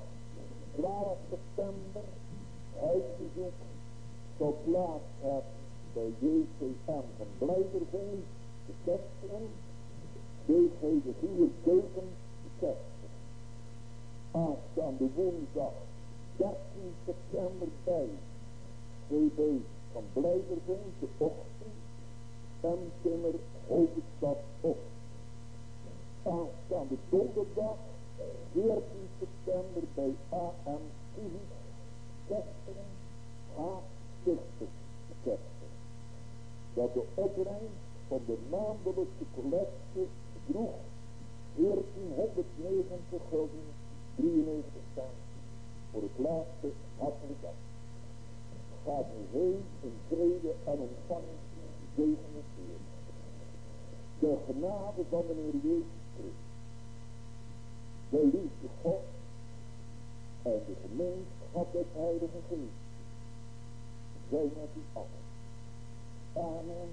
12 september uitgezoek zo plaats het bij JCM van Blijderveen, de testen. DG de Vier Keuken, de Kesteren. Aanstaande woensdag 13 september bij GB van Blijderveen, de ochtend en Timmer, hoofdstad op. Aanstaande donderdag 14 september bij AM Kies, Kesteren, Haag, Stichters, Kesteren. Dat de opbrengst van de maandelijkse collecte droeg 1490 gulden 93 cent voor het laatste hartelijk dank. Gaat u heen in vrede en het Heer. De genade van de Heer Jezus Christus. De liefde God en de gemeenschap des Heilige Geest. Zij met u allen. Amen.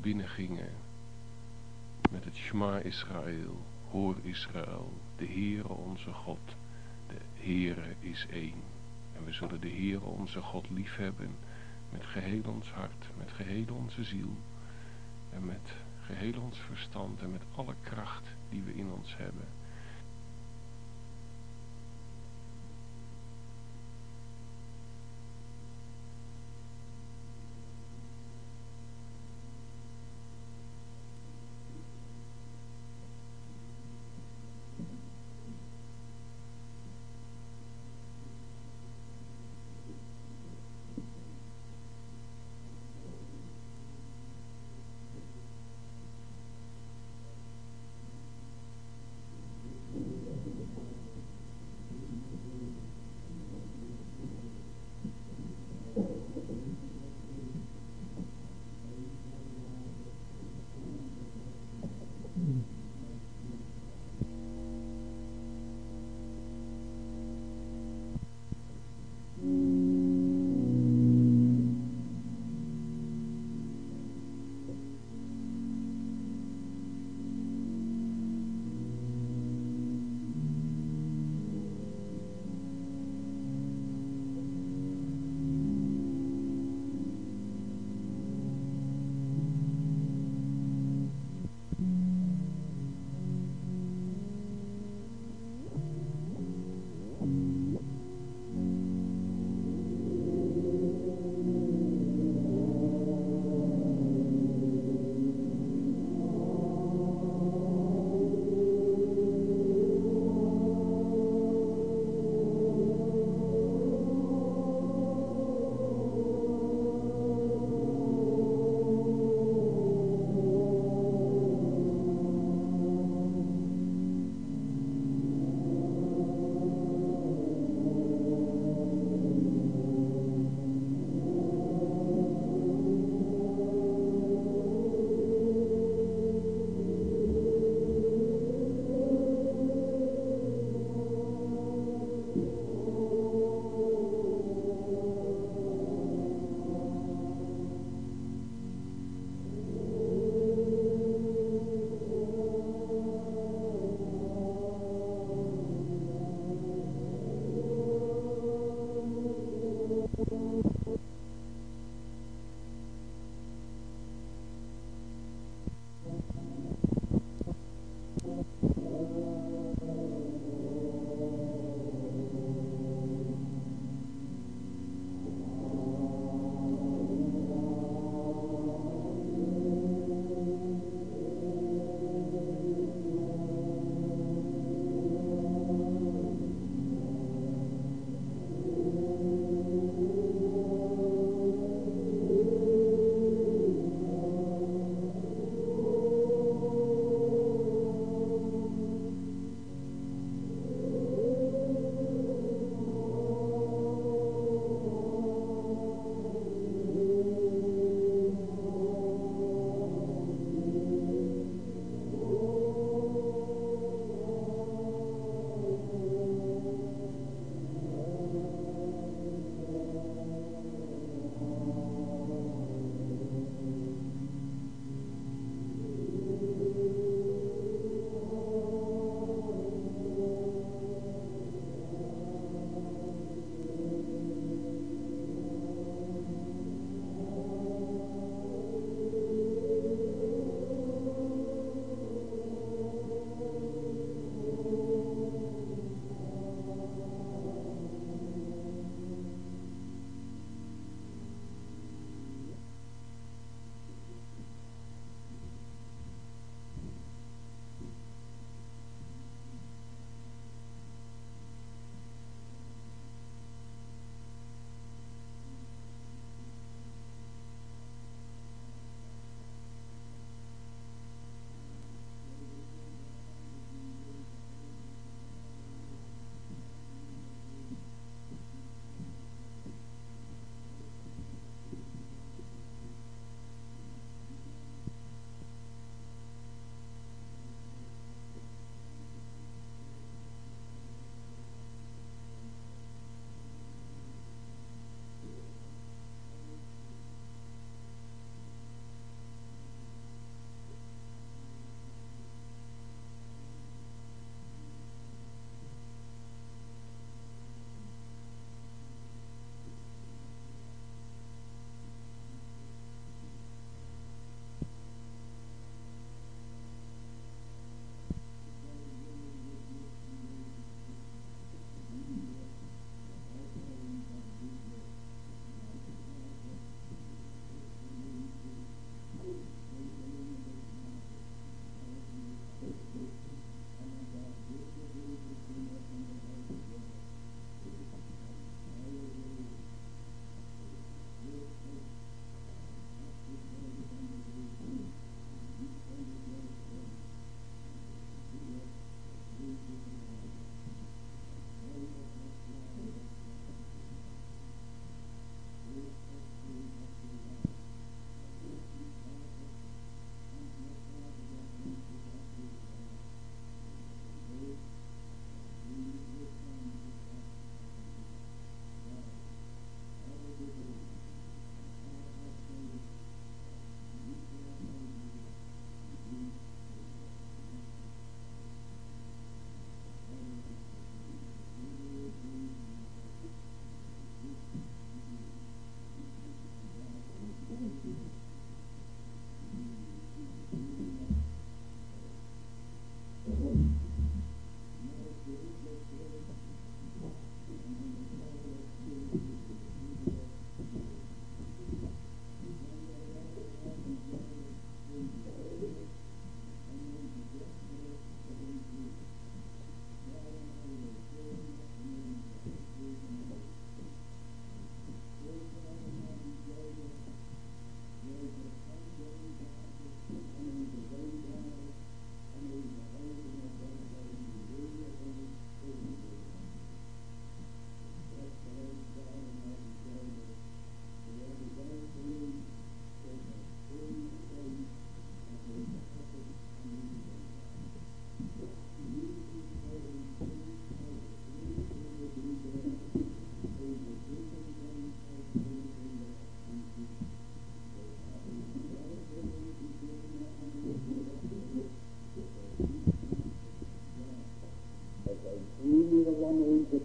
binnengingen met het Shema Israël, hoor Israël, de Heere onze God, de Heere is één. En we zullen de Heere onze God liefhebben met geheel ons hart, met geheel onze ziel en met geheel ons verstand en met alle kracht die we in ons hebben.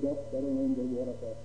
Dochteren onderworpen, dat